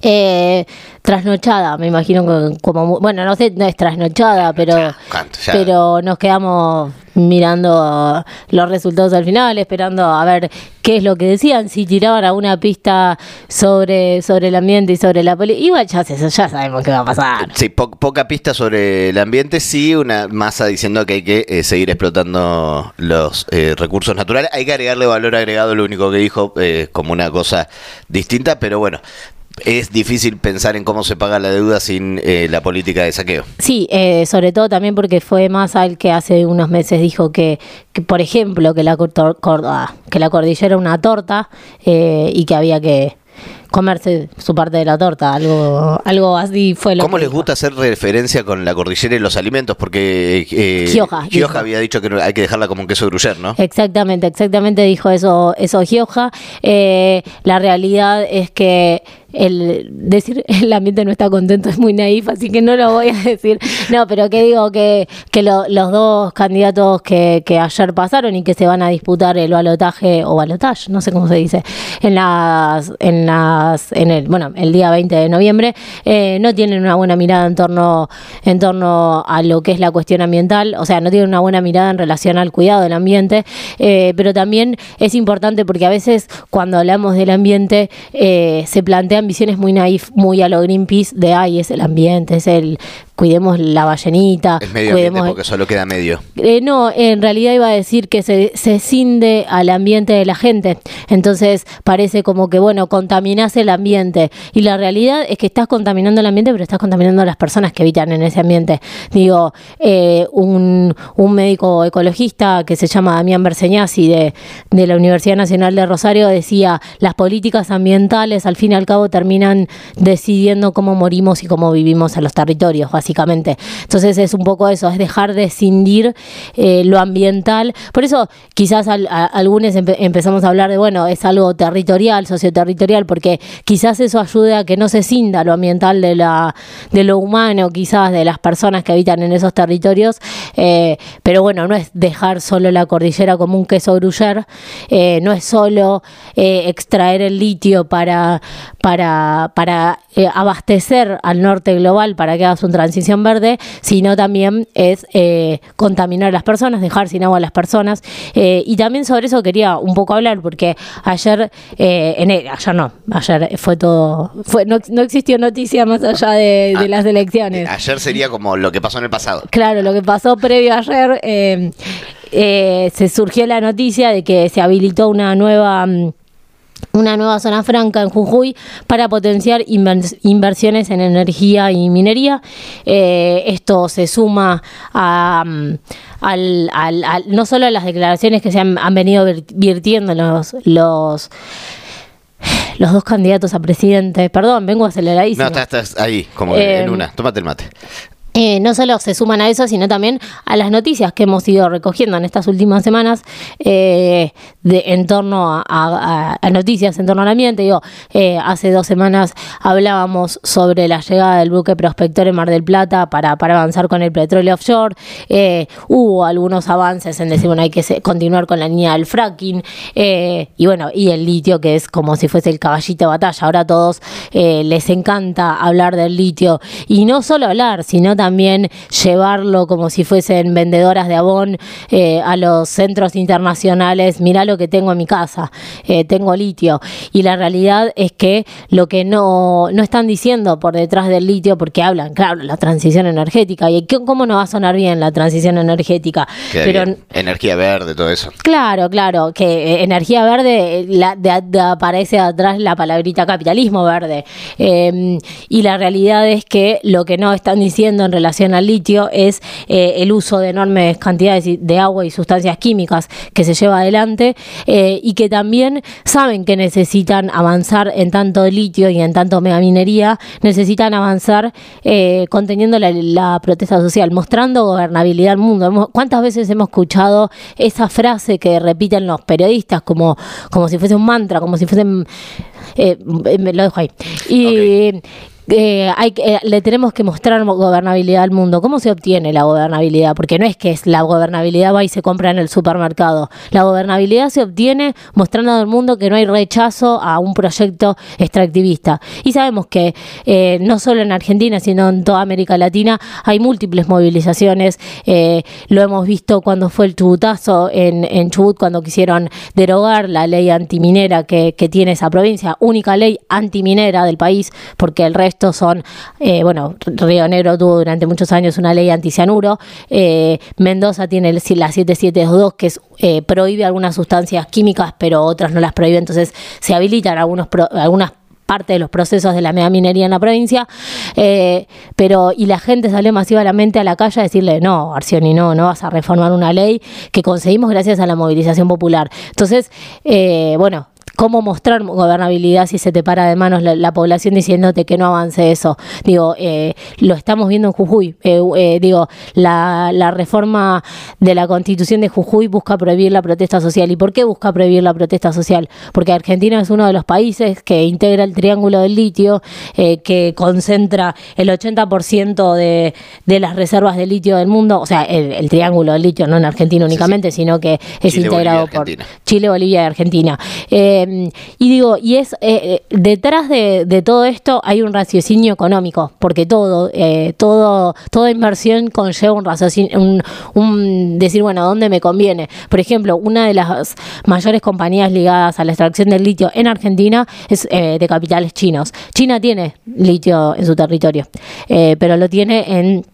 Eh, trasnochada, me imagino que como bueno, no sé, no es trasnochada, pero ¿Cuánto? Ya. pero nos quedamos mirando los resultados al final, esperando a ver qué es lo que decían, si tiraban alguna pista sobre sobre el ambiente y sobre la política. Igual ya, ya sabemos qué va a pasar. Sí, po- poca pista sobre el ambiente, sí, una masa diciendo que hay que eh, seguir explotando los eh, recursos naturales. Hay que agregarle valor agregado, lo único que dijo, eh, como una cosa distinta, pero bueno, es difícil pensar en cómo se paga la deuda sin eh, la política de saqueo. Sí, eh, sobre todo también porque fue Massa el que hace unos meses dijo que, que, por ejemplo, que la, ah, que la cordillera era una torta eh, y que había que comerse su parte de la torta, algo algo así fue lo ¿Cómo que les dijo. gusta hacer referencia con la cordillera y los alimentos? Porque eh, Gioja, dijo. había dicho que hay que dejarla como un queso gruyere, ¿no? Exactamente, exactamente dijo eso, eso Gioja. Eh, la realidad es que el decir el ambiente no está contento es muy naif, así que no lo voy a decir. No, pero que digo que, que lo- los dos candidatos que, que ayer pasaron y que se van a disputar el balotaje o balotage, no sé cómo se dice, en las, en las, en el, bueno, el día 20 de noviembre, eh, no tienen una buena mirada en torno, en torno a lo que es la cuestión ambiental, o sea, no tienen una buena mirada en relación al cuidado del ambiente, eh, pero también es importante porque a veces cuando hablamos del ambiente eh, se plantean visiones muy naif, muy a lo Greenpeace de ay, es el ambiente, es el cuidemos la ballenita, Es medio ambiente cuidemos porque solo queda medio. eh, no, en realidad iba a decir que se, se cinde al ambiente de la gente. Entonces parece como que, bueno, contaminás el ambiente. Y la realidad es que estás contaminando el ambiente, pero estás contaminando a las personas que habitan en ese ambiente. Digo, eh, un, un médico ecologista que se llama Damián Berseñasi de, de la Universidad Nacional de Rosario decía, las políticas ambientales al fin y al cabo terminan decidiendo cómo morimos y cómo vivimos en los territorios, básicamente. Entonces es un poco eso, es dejar de cindir eh, lo ambiental. Por eso quizás al- algunos empe- empezamos a hablar de, bueno, es algo territorial, socioterritorial, porque quizás eso ayude a que no se cinda lo ambiental de, la, de lo humano, quizás de las personas que habitan en esos territorios. Eh, pero bueno, no es dejar solo la cordillera como un queso gruyere, eh, no es solo eh, extraer el litio para, para, para abastecer al norte global para que hagas una transición verde, sino también es eh, contaminar a las personas, dejar sin agua a las personas. Eh, y también sobre eso quería un poco hablar, porque ayer, eh, en el- ayer no, ayer fue todo, fue, no, no existió noticia más allá de, de las elecciones. Ayer sería como lo que pasó en el pasado. Claro, lo que pasó previo a ayer, eh, eh, se surgió la noticia de que se habilitó una nueva mm, una nueva zona franca en Jujuy para potenciar invers- inversiones en energía y minería. Eh, esto se suma a, mm, al, al- al- no solo a las declaraciones que se han, han venido vir- virtiendo los, los los dos candidatos a presidente. Perdón, vengo aceleradísimo. No, estás, estás ahí, como Eh, en una. Tómate el mate. Eh, no solo se suman a eso, sino también a las noticias que hemos ido recogiendo en estas últimas semanas eh, de, en torno a, noticias en torno al ambiente. Digo, eh, hace dos semanas hablábamos sobre la llegada del buque prospector en Mar del Plata para, para avanzar con el petróleo offshore. Hubo algunos avances en decir, bueno, hay que continuar con la línea del fracking. y bueno, y el litio, que es como si fuese el caballito de batalla. Ahora a todos les encanta hablar del litio. Y no solo hablar, sino también llevarlo como si fuesen vendedoras de abón eh, a los centros internacionales. Mirá lo que tengo en mi casa, eh, tengo litio. Y la realidad es que lo que no, no están diciendo por detrás del litio, porque hablan, claro, la transición energética. ¿Y cómo no va a sonar bien la transición energética? Queda Pero bien. Energía verde, todo eso. Claro, claro, que eh, energía verde, la, de- de- aparece atrás la palabrita capitalismo verde. Eh, y la realidad es que lo que no están diciendo en relación al litio es eh, el uso de enormes cantidades de agua y sustancias químicas que se lleva adelante eh, y que también saben que necesitan avanzar en tanto litio y en tanto megaminería, necesitan avanzar eh, conteniendo la, la protesta social, mostrando gobernabilidad al mundo. ¿Cuántas veces hemos escuchado esa frase que repiten los periodistas como, como si fuese un mantra, como si fuesen... eh, me lo dejo ahí. Y... eh, hay eh, le tenemos que mostrar gobernabilidad al mundo. ¿Cómo se obtiene la gobernabilidad? Porque no es que es la gobernabilidad va y se compra en el supermercado. La gobernabilidad se obtiene mostrando al mundo que no hay rechazo a un proyecto extractivista. Y sabemos que eh, no solo en Argentina, sino en toda América Latina hay múltiples movilizaciones. Eh, lo hemos visto cuando fue el chubutazo en, en Chubut, cuando quisieron derogar la ley antiminera que, que tiene esa provincia, única ley antiminera del país, porque el resto son, eh, bueno, Río Negro tuvo durante muchos años una ley anticianuro, eh, Mendoza tiene la 7722 que es, eh, prohíbe algunas sustancias químicas, pero otras no las prohíbe, entonces se habilitan algunos pro- algunas parte de los procesos de la megaminería en la provincia, eh, pero y la gente salió masivamente a la calle a decirle, no, Arcioni, no, no vas a reformar una ley que conseguimos gracias a la movilización popular. Entonces, eh, bueno, ¿Cómo mostrar gobernabilidad si se te para de manos la, la población diciéndote que no avance eso? Digo, eh, lo estamos viendo en Jujuy. Eh, eh, digo, la, la reforma de la constitución de Jujuy busca prohibir la protesta social. ¿Y por qué busca prohibir la protesta social? Porque Argentina es uno de los países que integra el Triángulo del Litio, eh, que concentra el 80% de, de las reservas de litio del mundo. O sea, el, el Triángulo del Litio, no en Argentina únicamente, sino que es Chile, integrado Bolivia, por. Chile, Bolivia y Argentina. Eh, y digo, y es eh, eh, detrás de, de todo esto hay un raciocinio económico, porque todo, eh, todo, toda inversión conlleva un raciocinio, un, un decir, bueno, ¿dónde me conviene? Por ejemplo, una de las mayores compañías ligadas a la extracción del litio en Argentina es eh, de capitales chinos. China tiene litio en su territorio, eh, pero lo tiene en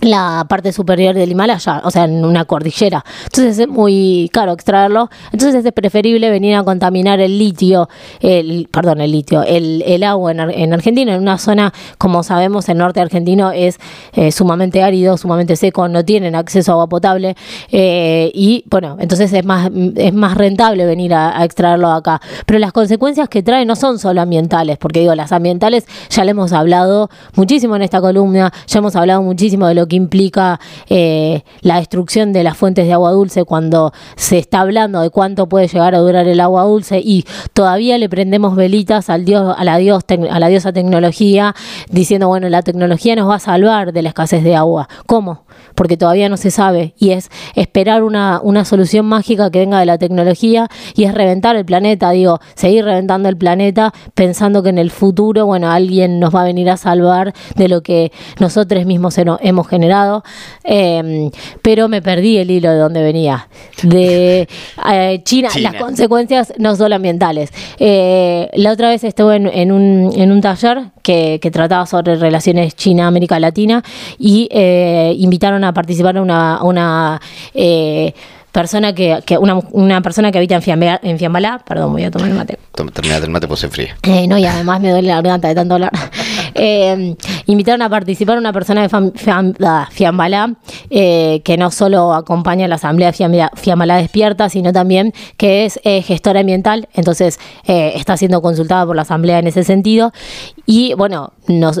la parte superior del Himalaya, o sea, en una cordillera. Entonces es muy caro extraerlo. Entonces es preferible venir a contaminar el litio, el, perdón, el litio, el, el agua en, en Argentina, en una zona, como sabemos, el norte argentino es eh, sumamente árido, sumamente seco, no tienen acceso a agua potable eh, y, bueno, entonces es más, es más rentable venir a, a extraerlo acá. Pero las consecuencias que trae no son solo ambientales, porque digo, las ambientales ya le hemos hablado muchísimo en esta columna, ya hemos hablado muchísimo de lo que implica eh, la destrucción de las fuentes de agua dulce cuando se está hablando de cuánto puede llegar a durar el agua dulce y todavía le prendemos velitas al dios, a la dios, a la diosa tecnología diciendo bueno la tecnología nos va a salvar de la escasez de agua. ¿Cómo? Porque todavía no se sabe y es esperar una, una solución mágica que venga de la tecnología y es reventar el planeta, digo, seguir reventando el planeta pensando que en el futuro, bueno, alguien nos va a venir a salvar de lo que nosotros mismos hemos generado. Eh, pero me perdí el hilo de donde venía. De eh, China, China. las consecuencias no solo ambientales. Eh, la otra vez estuve en, en un, en un taller que, que trataba sobre relaciones China-América Latina y eh, invitaron a participar a una, una eh, persona que, que una, una persona que habita en, Fiambalá, perdón, voy a tomar el mate. Terminate el mate, pues se enfría. Eh, no, y además me duele la garganta de tanto hablar. Eh, invitaron a participar una persona de Fam- Fiam- ah, Fiambalá, eh, que no solo acompaña a la Asamblea Fiambalá, Fiambalá Despierta, sino también que es eh, gestora ambiental, entonces eh, está siendo consultada por la Asamblea en ese sentido. Y bueno, nos,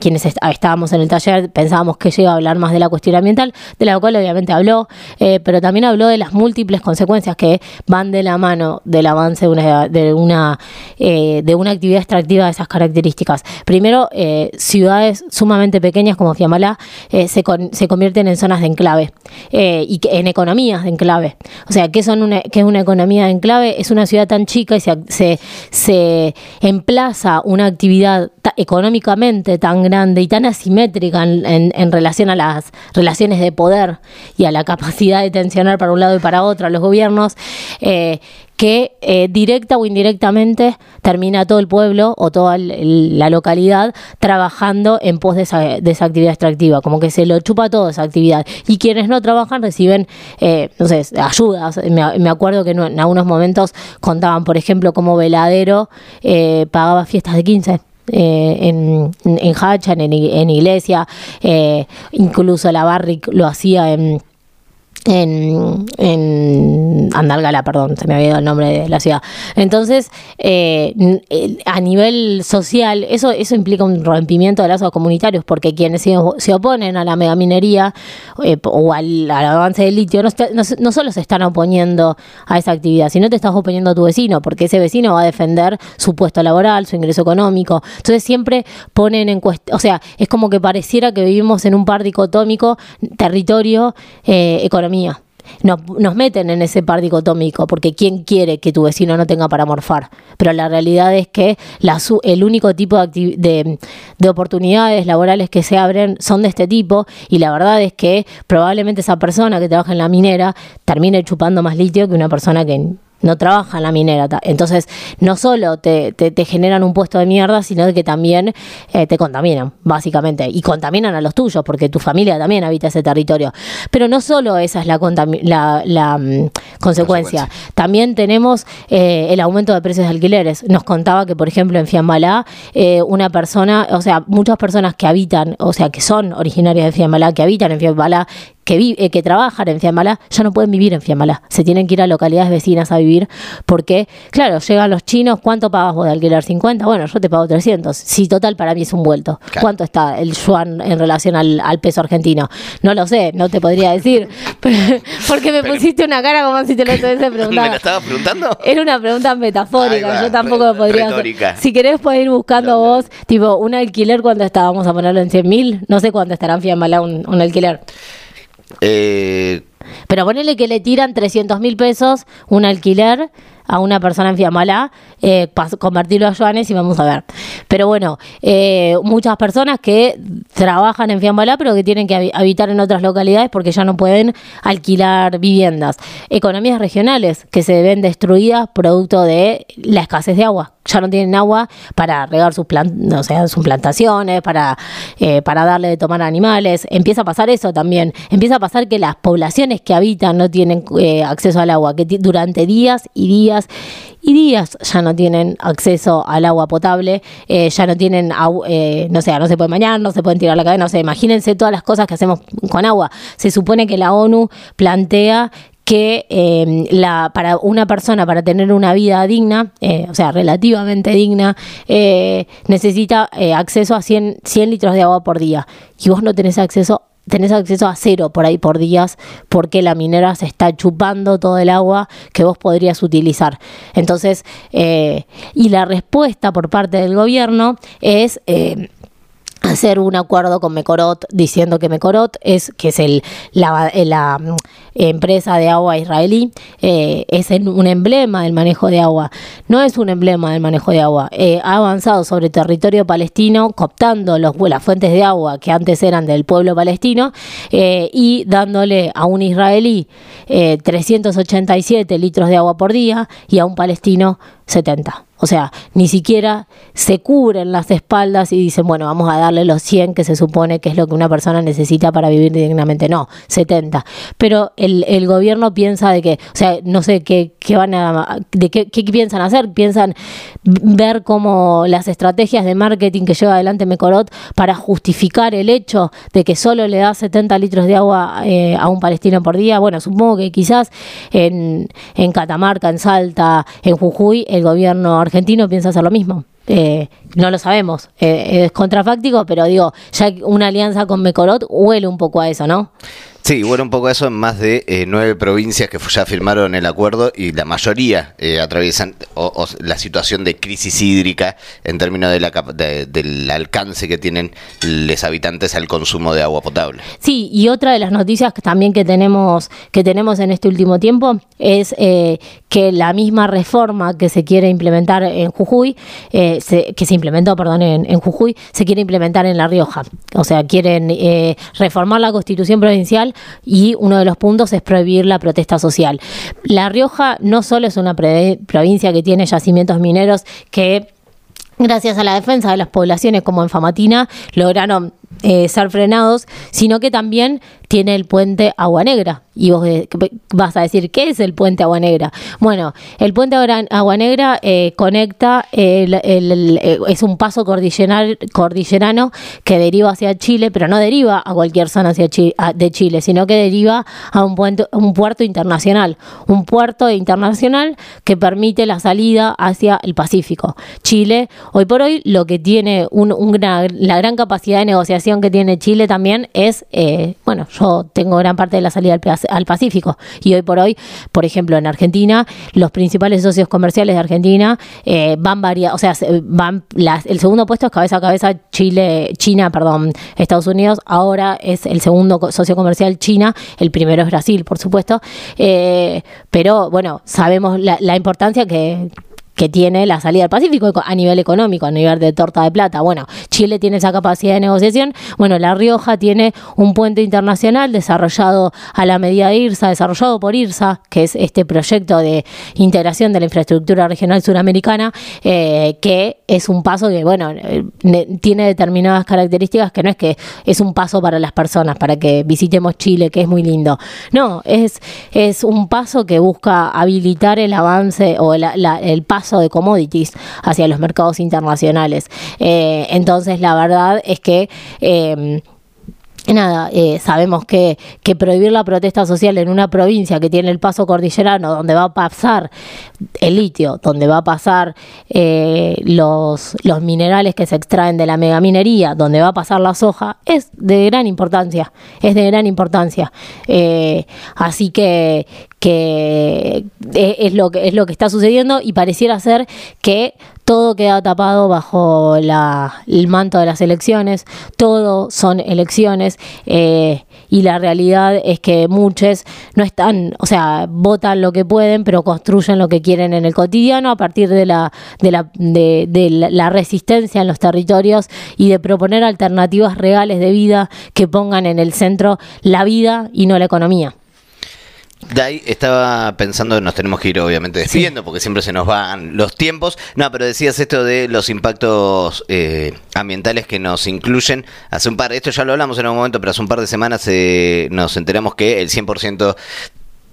quienes est- estábamos en el taller pensábamos que iba a hablar más de la cuestión ambiental, de la cual obviamente habló, pero también habló de las múltiples consecuencias que van de la mano del avance de una, de una, eh, de una actividad extractiva de esas características. Primero, eh, ciudades sumamente pequeñas como Fiamalá eh, se, se convierten en zonas de enclave y en economías de enclave. O sea, ¿qué, son una, qué es una economía de enclave? Es una ciudad tan chica y se, se, emplaza una actividad económicamente tan grande y tan asimétrica en, en- en relación a las relaciones de poder y a la capacidad de tensionar para un lado y para otro a los gobiernos, eh, que eh, directa o indirectamente termina todo el pueblo o toda la localidad trabajando en pos de esa, actividad extractiva, como que se lo chupa toda esa actividad. Y quienes no trabajan reciben, eh, no sé, ayudas. Me, acuerdo que en, algunos momentos contaban, por ejemplo, cómo Veladero eh, pagaba fiestas de 15 eh, en, en Hachan, en, en Iglesia, incluso la Barrick lo hacía en, en, en Andalgalá, perdón, se me había ido el nombre de la ciudad. Entonces, eh, eh, a nivel social, eso, eso implica un rompimiento de lazos comunitarios, porque quienes se, se oponen a la megaminería eh, o al, al avance del litio, no solo se están oponiendo a esa actividad, sino te estás oponiendo a tu vecino, porque ese vecino va a defender su puesto laboral, su ingreso económico. Entonces, siempre ponen en cuestión, o sea, es como que pareciera que vivimos en un par dicotómico, territorio, eh, economía. Nos, nos meten en ese par dicotómico porque quién quiere que tu vecino no tenga para morfar. Pero la realidad es que la el único tipo de, de oportunidades laborales que se abren son de este tipo y la verdad es que probablemente esa persona que trabaja en la minera termine chupando más litio que una persona que no trabaja en la minera. Entonces, no solo te, te, te generan un puesto de mierda, sino que también eh, te contaminan, básicamente. Y contaminan a los tuyos, porque tu familia también habita ese territorio. Pero no solo esa es la, la, la, mm, consecuencia. También tenemos eh, el aumento de precios de alquileres. Nos contaba que, por ejemplo, en Fiambalá, eh, una persona, o sea, muchas personas que habitan, o sea, que son originarias de Fiambalá, que habitan en Fiambalá, que, vi- eh, que trabajan en Fiambalá ya no pueden vivir en Fiambalá. Se tienen que ir a localidades vecinas a vivir porque, claro, llegan los chinos, ¿cuánto pagas vos de alquiler? ¿50? Bueno, yo te pago 300. Sí, total, para mí es un vuelto. ¿Cuánto está el yuan en relación al, al peso argentino? No lo sé, no te podría decir. porque me pusiste una cara como si te lo estuviese ¿Me lo preguntando. estaba preguntando? Era una pregunta metafórica, va, yo tampoco lo podría hacer. retórica. Si querés puedes ir buscando vos, tipo, un alquiler cuando está, vamos a ponerlo en 100 mil, no sé cuánto estará en Fiambalá un, un alquiler. Eh, Pero ponele que le tiran 300 mil pesos un alquiler a una persona en Fiambalá, eh, convertirlo a yuanes y vamos a ver. Pero bueno, eh, muchas personas que trabajan en Fiambalá pero que tienen que habi- habitar en otras localidades porque ya no pueden alquilar viviendas. Economías regionales que se ven destruidas producto de la escasez de agua. Ya no tienen agua para regar sus, plan- o sea, sus plantaciones, para, eh, para darle de tomar a animales. Empieza a pasar eso también. Empieza a pasar que las poblaciones que habitan no tienen eh, acceso al agua, que durante días y días y días ya no tienen acceso al agua potable, eh, ya no tienen, eh, no sé, no se pueden bañar, no se pueden tirar la cadena, no sé, imagínense todas las cosas que hacemos con agua. Se supone que la ONU plantea que la, para una persona, para tener una vida digna, eh, o sea, relativamente digna, necesita acceso a 100, 100 litros de agua por día. Y vos no tenés acceso tenés acceso a cero por ahí por días porque la minera se está chupando todo el agua que vos podrías utilizar. Entonces, eh, y la respuesta por parte del gobierno es... eh, hacer un acuerdo con Mecorot diciendo que Mecorot es que es el la, eh, la, mm, empresa de agua israelí eh, es un emblema del manejo de agua. No es un emblema del manejo de agua. Eh, ha avanzado sobre territorio palestino cooptando los, las fuentes de agua que antes eran del pueblo palestino y dándole a un israelí eh, 387 litros de agua por día y a un palestino 70. O sea, ni siquiera se cubren las espaldas y dicen, bueno, vamos a darle los 100 que se supone que es lo que una persona necesita para vivir dignamente. No, 70. Pero el, el gobierno piensa de que, o sea, no sé qué, qué van a, de qué, qué piensan hacer. Piensan ver cómo las estrategias de marketing que lleva adelante Mecorot para justificar el hecho de que solo le da 70 litros de agua eh, a un palestino por día. Bueno, supongo que quizás en, en Catamarca, en Salta, en Jujuy, el gobierno argentino piensa hacer lo mismo. Eh, no lo sabemos, eh, es contrafáctico, pero digo, ya una alianza con Mecorot huele un poco a eso, ¿no? Sí, bueno, un poco eso en más de eh, nueve provincias que ya firmaron el acuerdo y la mayoría eh, atraviesan la situación de crisis hídrica en términos de la, de- del alcance que tienen los habitantes al consumo de agua potable. Sí, y otra de las noticias que también que tenemos que tenemos en este último tiempo es eh, que la misma reforma que se quiere implementar en Jujuy, eh, se- que se implementó, perdón, en, en Jujuy, se quiere implementar en La Rioja. O sea, quieren eh, reformar la constitución provincial y uno de los puntos es prohibir la protesta social. La Rioja no solo es una provincia que tiene yacimientos mineros que gracias a la defensa de las poblaciones como en Famatina, lograron eh, ser frenados, sino que también tiene el puente Agua Negra. Y vos eh, vas a decir, ¿qué es el puente Agua Negra? Bueno, el puente Agua Negra eh, conecta, el- el- eh, es un paso cordillerano que deriva hacia Chile, pero no deriva a cualquier zona hacia Chi- a- de Chile, sino que deriva a un, puente, un puerto internacional. Un puerto internacional que permite la salida hacia el Pacífico. Chile, hoy por hoy, lo que tiene un- una- la gran capacidad de negociación que tiene Chile también es, eh, bueno, yo tengo gran parte de la salida al, Pac- al Pacífico. Y hoy por hoy, por ejemplo, en Argentina, los principales socios comerciales de Argentina eh, van variados, o sea, se- van las- el segundo puesto es cabeza a cabeza Chile, China, perdón, Estados Unidos, ahora es el segundo socio comercial China, el primero es Brasil, por supuesto, eh, pero bueno, sabemos la importancia que que tiene la salida al Pacífico a nivel económico, a nivel de torta de plata. Bueno, Chile tiene esa capacidad de negociación. Bueno, La Rioja tiene un puente internacional desarrollado a la medida de IRSA, desarrollado por IRSA, que es este proyecto de integración de la infraestructura regional suramericana, eh, que es un paso que, bueno, eh, ne- tiene determinadas características que no es que es un paso para las personas, para que visitemos Chile, que es muy lindo. No, es, es un paso que busca habilitar el avance o la- el paso de commodities hacia los mercados internacionales. Eh, entonces, la verdad es que... eh, Nada, eh, sabemos que, que prohibir la protesta social en una provincia que tiene el paso cordillerano, donde va a pasar el litio, donde va a pasar eh, los, los minerales que se extraen de la megaminería, donde va a pasar la soja, es de gran importancia, es de gran importancia. Así que, que eh, es lo que es lo que está sucediendo y pareciera ser que todo queda tapado bajo la, el manto de las elecciones, todo son elecciones eh, y la realidad es que muchos no están, o sea, votan lo que pueden, pero construyen lo que quieren en el cotidiano a partir de la, de la, de, de la- la resistencia en los territorios y de proponer alternativas reales de vida que pongan en el centro la vida y no la economía. Dai, estaba pensando, nos tenemos que ir obviamente despidiendo porque siempre se nos van los tiempos. No, pero decías esto de los impactos eh, ambientales que nos incluyen. Hace un par, esto ya lo hablamos en un momento, pero hace un par de semanas eh, nos enteramos que el 100%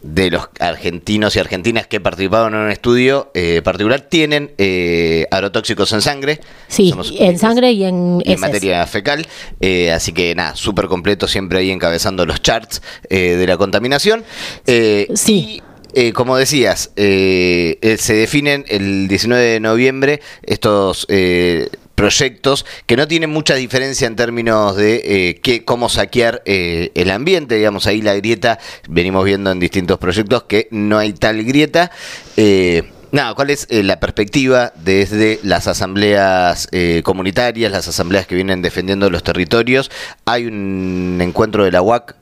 de los argentinos y argentinas que participaron en un estudio eh, particular tienen eh, agrotóxicos en sangre. Sí, Somos- en sangre y en y en materia fecal. eh, así que nada, súper completo, siempre ahí encabezando los charts eh, de la contaminación. Sí. y, eh, como decías, eh, eh, se definen el 19 de noviembre estos eh, proyectos que no tienen mucha diferencia en términos de eh, qué, cómo saquear eh, el ambiente, digamos, ahí la grieta, venimos viendo en distintos proyectos que no hay tal grieta. Eh, Nada, ¿cuál es eh, la perspectiva desde las asambleas eh, comunitarias, las asambleas que vienen defendiendo los territorios? Hay un encuentro de la UAC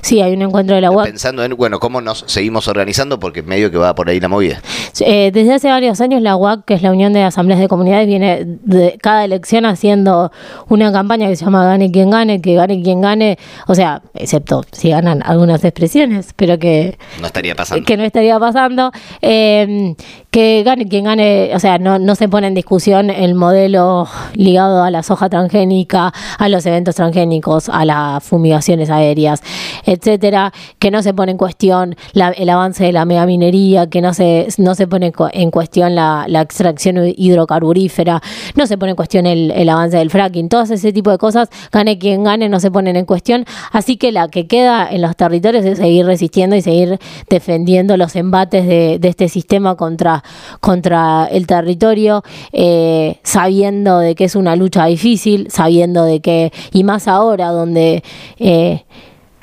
Sí, hay un encuentro de la UAC. pensando en, bueno, cómo nos seguimos organizando, porque medio que va por ahí la movida. Eh, desde hace varios años la UAC, que es la Unión de Asambleas de Comunidades, viene de cada elección haciendo una campaña que se llama Gane quien gane, que gane quien gane, o sea, excepto si ganan algunas expresiones, pero que No estaría pasando. que no estaría pasando, eh, que gane quien gane, o sea, no, no se pone en discusión el modelo ligado a la soja transgénica, a los eventos transgénicos, a las fumigaciones aéreas, etcétera, que no se pone en cuestión la- el avance de la megaminería, que no se, no se pone en cuestión la, la extracción hidrocarburífera, no se pone en cuestión el, el avance del fracking, todo ese tipo de cosas, gane quien gane, no se ponen en cuestión, así que la que queda en los territorios es seguir resistiendo y seguir defendiendo los embates de, de este sistema contra, contra el territorio, eh, sabiendo de que es una lucha difícil, sabiendo de que, y más ahora donde... eh,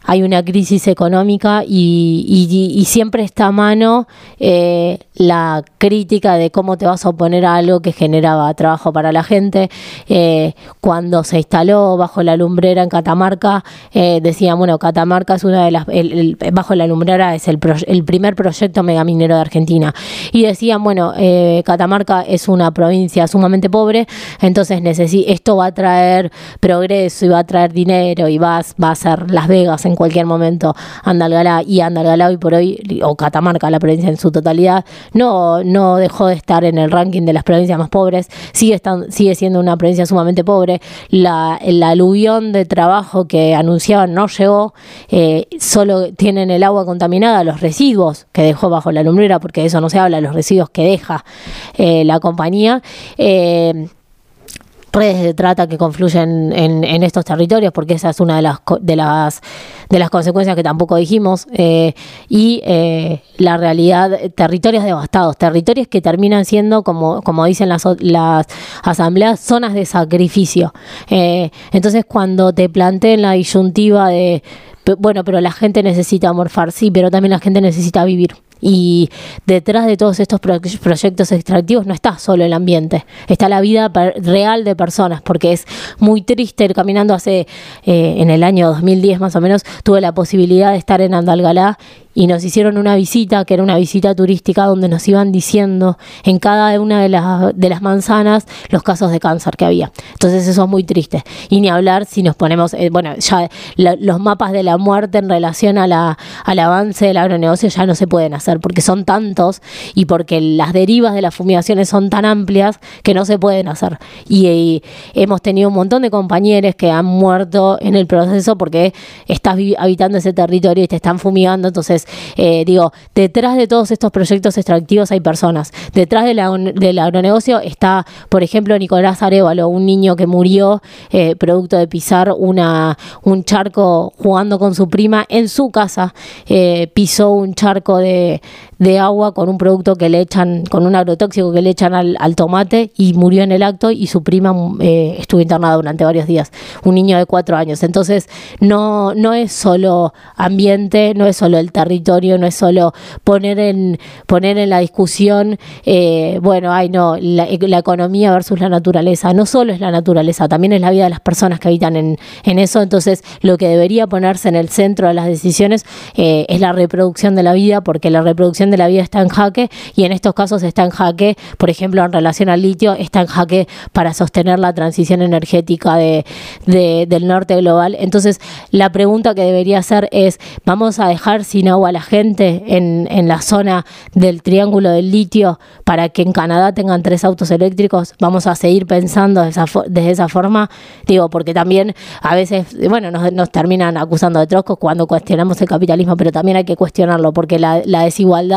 hay una crisis económica y, y- siempre está a mano eh, la crítica de cómo te vas a oponer a algo que generaba trabajo para la gente. Eh, cuando se instaló bajo la lumbrera en Catamarca, eh, decían, bueno, Catamarca es una de las, el- bajo la lumbrera es el, pro- el primer proyecto megaminero de Argentina. Y decían, bueno, eh, Catamarca es una provincia sumamente pobre, entonces esto va a traer progreso y va a traer dinero y va, va a ser Las Vegas en cualquier momento, Andalgalá y Andalgalá hoy por hoy, o Catamarca, la provincia en su totalidad, no, no dejó de estar en el ranking de las provincias más pobres, sigue, estan- sigue siendo una provincia sumamente pobre, la, el aluvión de trabajo que anunciaban no llegó, eh, solo tienen el agua contaminada, los residuos que dejó bajo la lumbrera, porque de eso no se habla, los residuos que deja eh, la compañía. eh, redes de trata que confluyen en, estos territorios, porque esa es una de las de las de las consecuencias que tampoco dijimos, eh, y eh, la realidad, territorios devastados, territorios que terminan siendo, como, como dicen las, las asambleas, zonas de sacrificio. Eh, entonces, cuando te planteen la disyuntiva de, bueno, pero la gente necesita morfar, sí, pero también la gente necesita vivir. Y detrás de todos estos pro- proyectos extractivos no está solo el ambiente, está la vida real de personas, porque es muy triste ir caminando. Hace, eh, en el año 2010 más o menos, tuve la posibilidad de estar en Andalgalá y nos hicieron una visita, que era una visita turística, donde nos iban diciendo en cada una de las, de las manzanas los casos de cáncer que había. Entonces eso es muy triste. Y ni hablar si nos ponemos, eh, bueno, ya la- los mapas de la muerte en relación a la, al avance del agronegocio ya no se pueden hacer, porque son tantos y porque las derivas de las fumigaciones son tan amplias que no se pueden hacer. Y, y hemos tenido un montón de compañeros que han muerto en el proceso porque estás habitando ese territorio y te están fumigando, entonces eh, digo, detrás de todos estos proyectos extractivos hay personas. Detrás de del agronegocio está, por ejemplo, Nicolás Arevalo, un niño que murió eh, producto de pisar una, un charco jugando con su prima en su casa. eh, pisó un charco de, de agua con un producto que le echan, con un agrotóxico que le echan al, al tomate y murió en el acto y su prima eh, estuvo internada durante varios días. Un niño de cuatro años. Entonces, no, no es solo ambiente, no es solo el territorio, no es solo poner en, poner en la discusión, eh, bueno, ay no, la, la economía versus la naturaleza. No solo es la naturaleza, también es la vida de las personas que habitan en, en eso. Entonces, lo que debería ponerse en el centro de las decisiones eh, es la reproducción de la vida, porque la reproducción de la vida está en jaque y en estos casos está en jaque, por ejemplo, en relación al litio, está en jaque para sostener la transición energética de, de- del norte global. Entonces, la pregunta que debería hacer es, ¿vamos a dejar sin agua a la gente en, en la zona del triángulo del litio para que en Canadá tengan tres autos eléctricos? ¿Vamos a seguir pensando de esa, forma? Digo, porque también a veces, bueno, nos, nos terminan acusando de troscos cuando cuestionamos el capitalismo, pero también hay que cuestionarlo, porque la, la desigualdad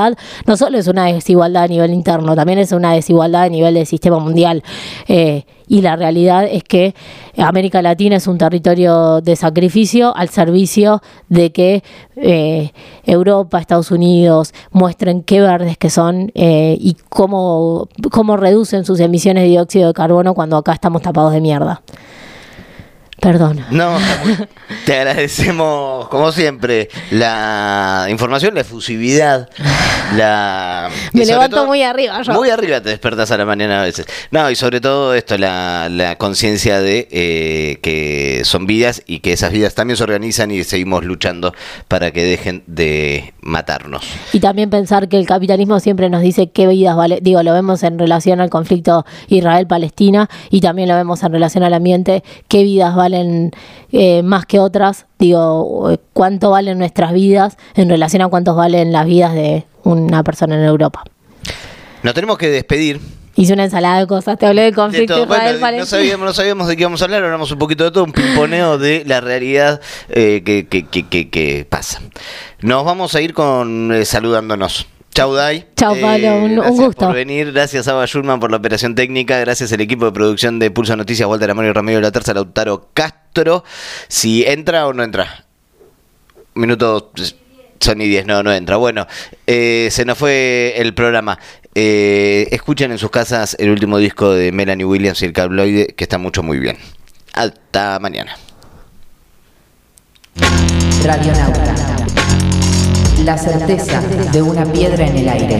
no solo es una desigualdad a nivel interno, también es una desigualdad a nivel del sistema mundial. Eh, y la realidad es que América Latina es un territorio de sacrificio al servicio de que eh, Europa, Estados Unidos muestren qué verdes que son eh, y cómo, cómo reducen sus emisiones de dióxido de carbono cuando acá estamos tapados de mierda. Perdón. No, te agradecemos, como siempre, la información, la efusividad, la... Me levanto todo- muy arriba yo. Muy arriba te despertas a la mañana a veces. No, y sobre todo esto, la, la conciencia de eh, que son vidas y que esas vidas también se organizan y seguimos luchando para que dejen de matarnos. Y también pensar que el capitalismo siempre nos dice qué vidas vale. Digo, lo vemos en relación al conflicto Israel-Palestina y también lo vemos en relación al ambiente, qué vidas valen eh, más que otras. Digo, eh, cuánto valen nuestras vidas en relación a cuántos valen las vidas de una persona en Europa. Nos tenemos que despedir. Hice una ensalada de cosas, te hablé del De conflicto todo. Bueno, Israel-Palestina. no, sabíamos, no sabíamos de qué íbamos a hablar, hablamos un poquito de todo, un pimponeo de la realidad eh, que, que, que, que- que pasa. Nos vamos a ir con eh, saludándonos. Chau, Dai. Chau, Pablo, un- un gracias gusto. por venir. Gracias a Ava Schulman por la operación técnica. Gracias al equipo de producción de Pulso Noticias, Walter Amaro y Ramiro la Terza, Lautaro Castro. Si entra o no entra. Minuto son y 10, no, no entra. Bueno, eh, se nos fue el programa. Eh, escuchen en sus casas el último disco de Melanie Williams y el Cabloide, que está mucho muy bien. Hasta mañana. Radionauta. La certeza de una piedra en el aire.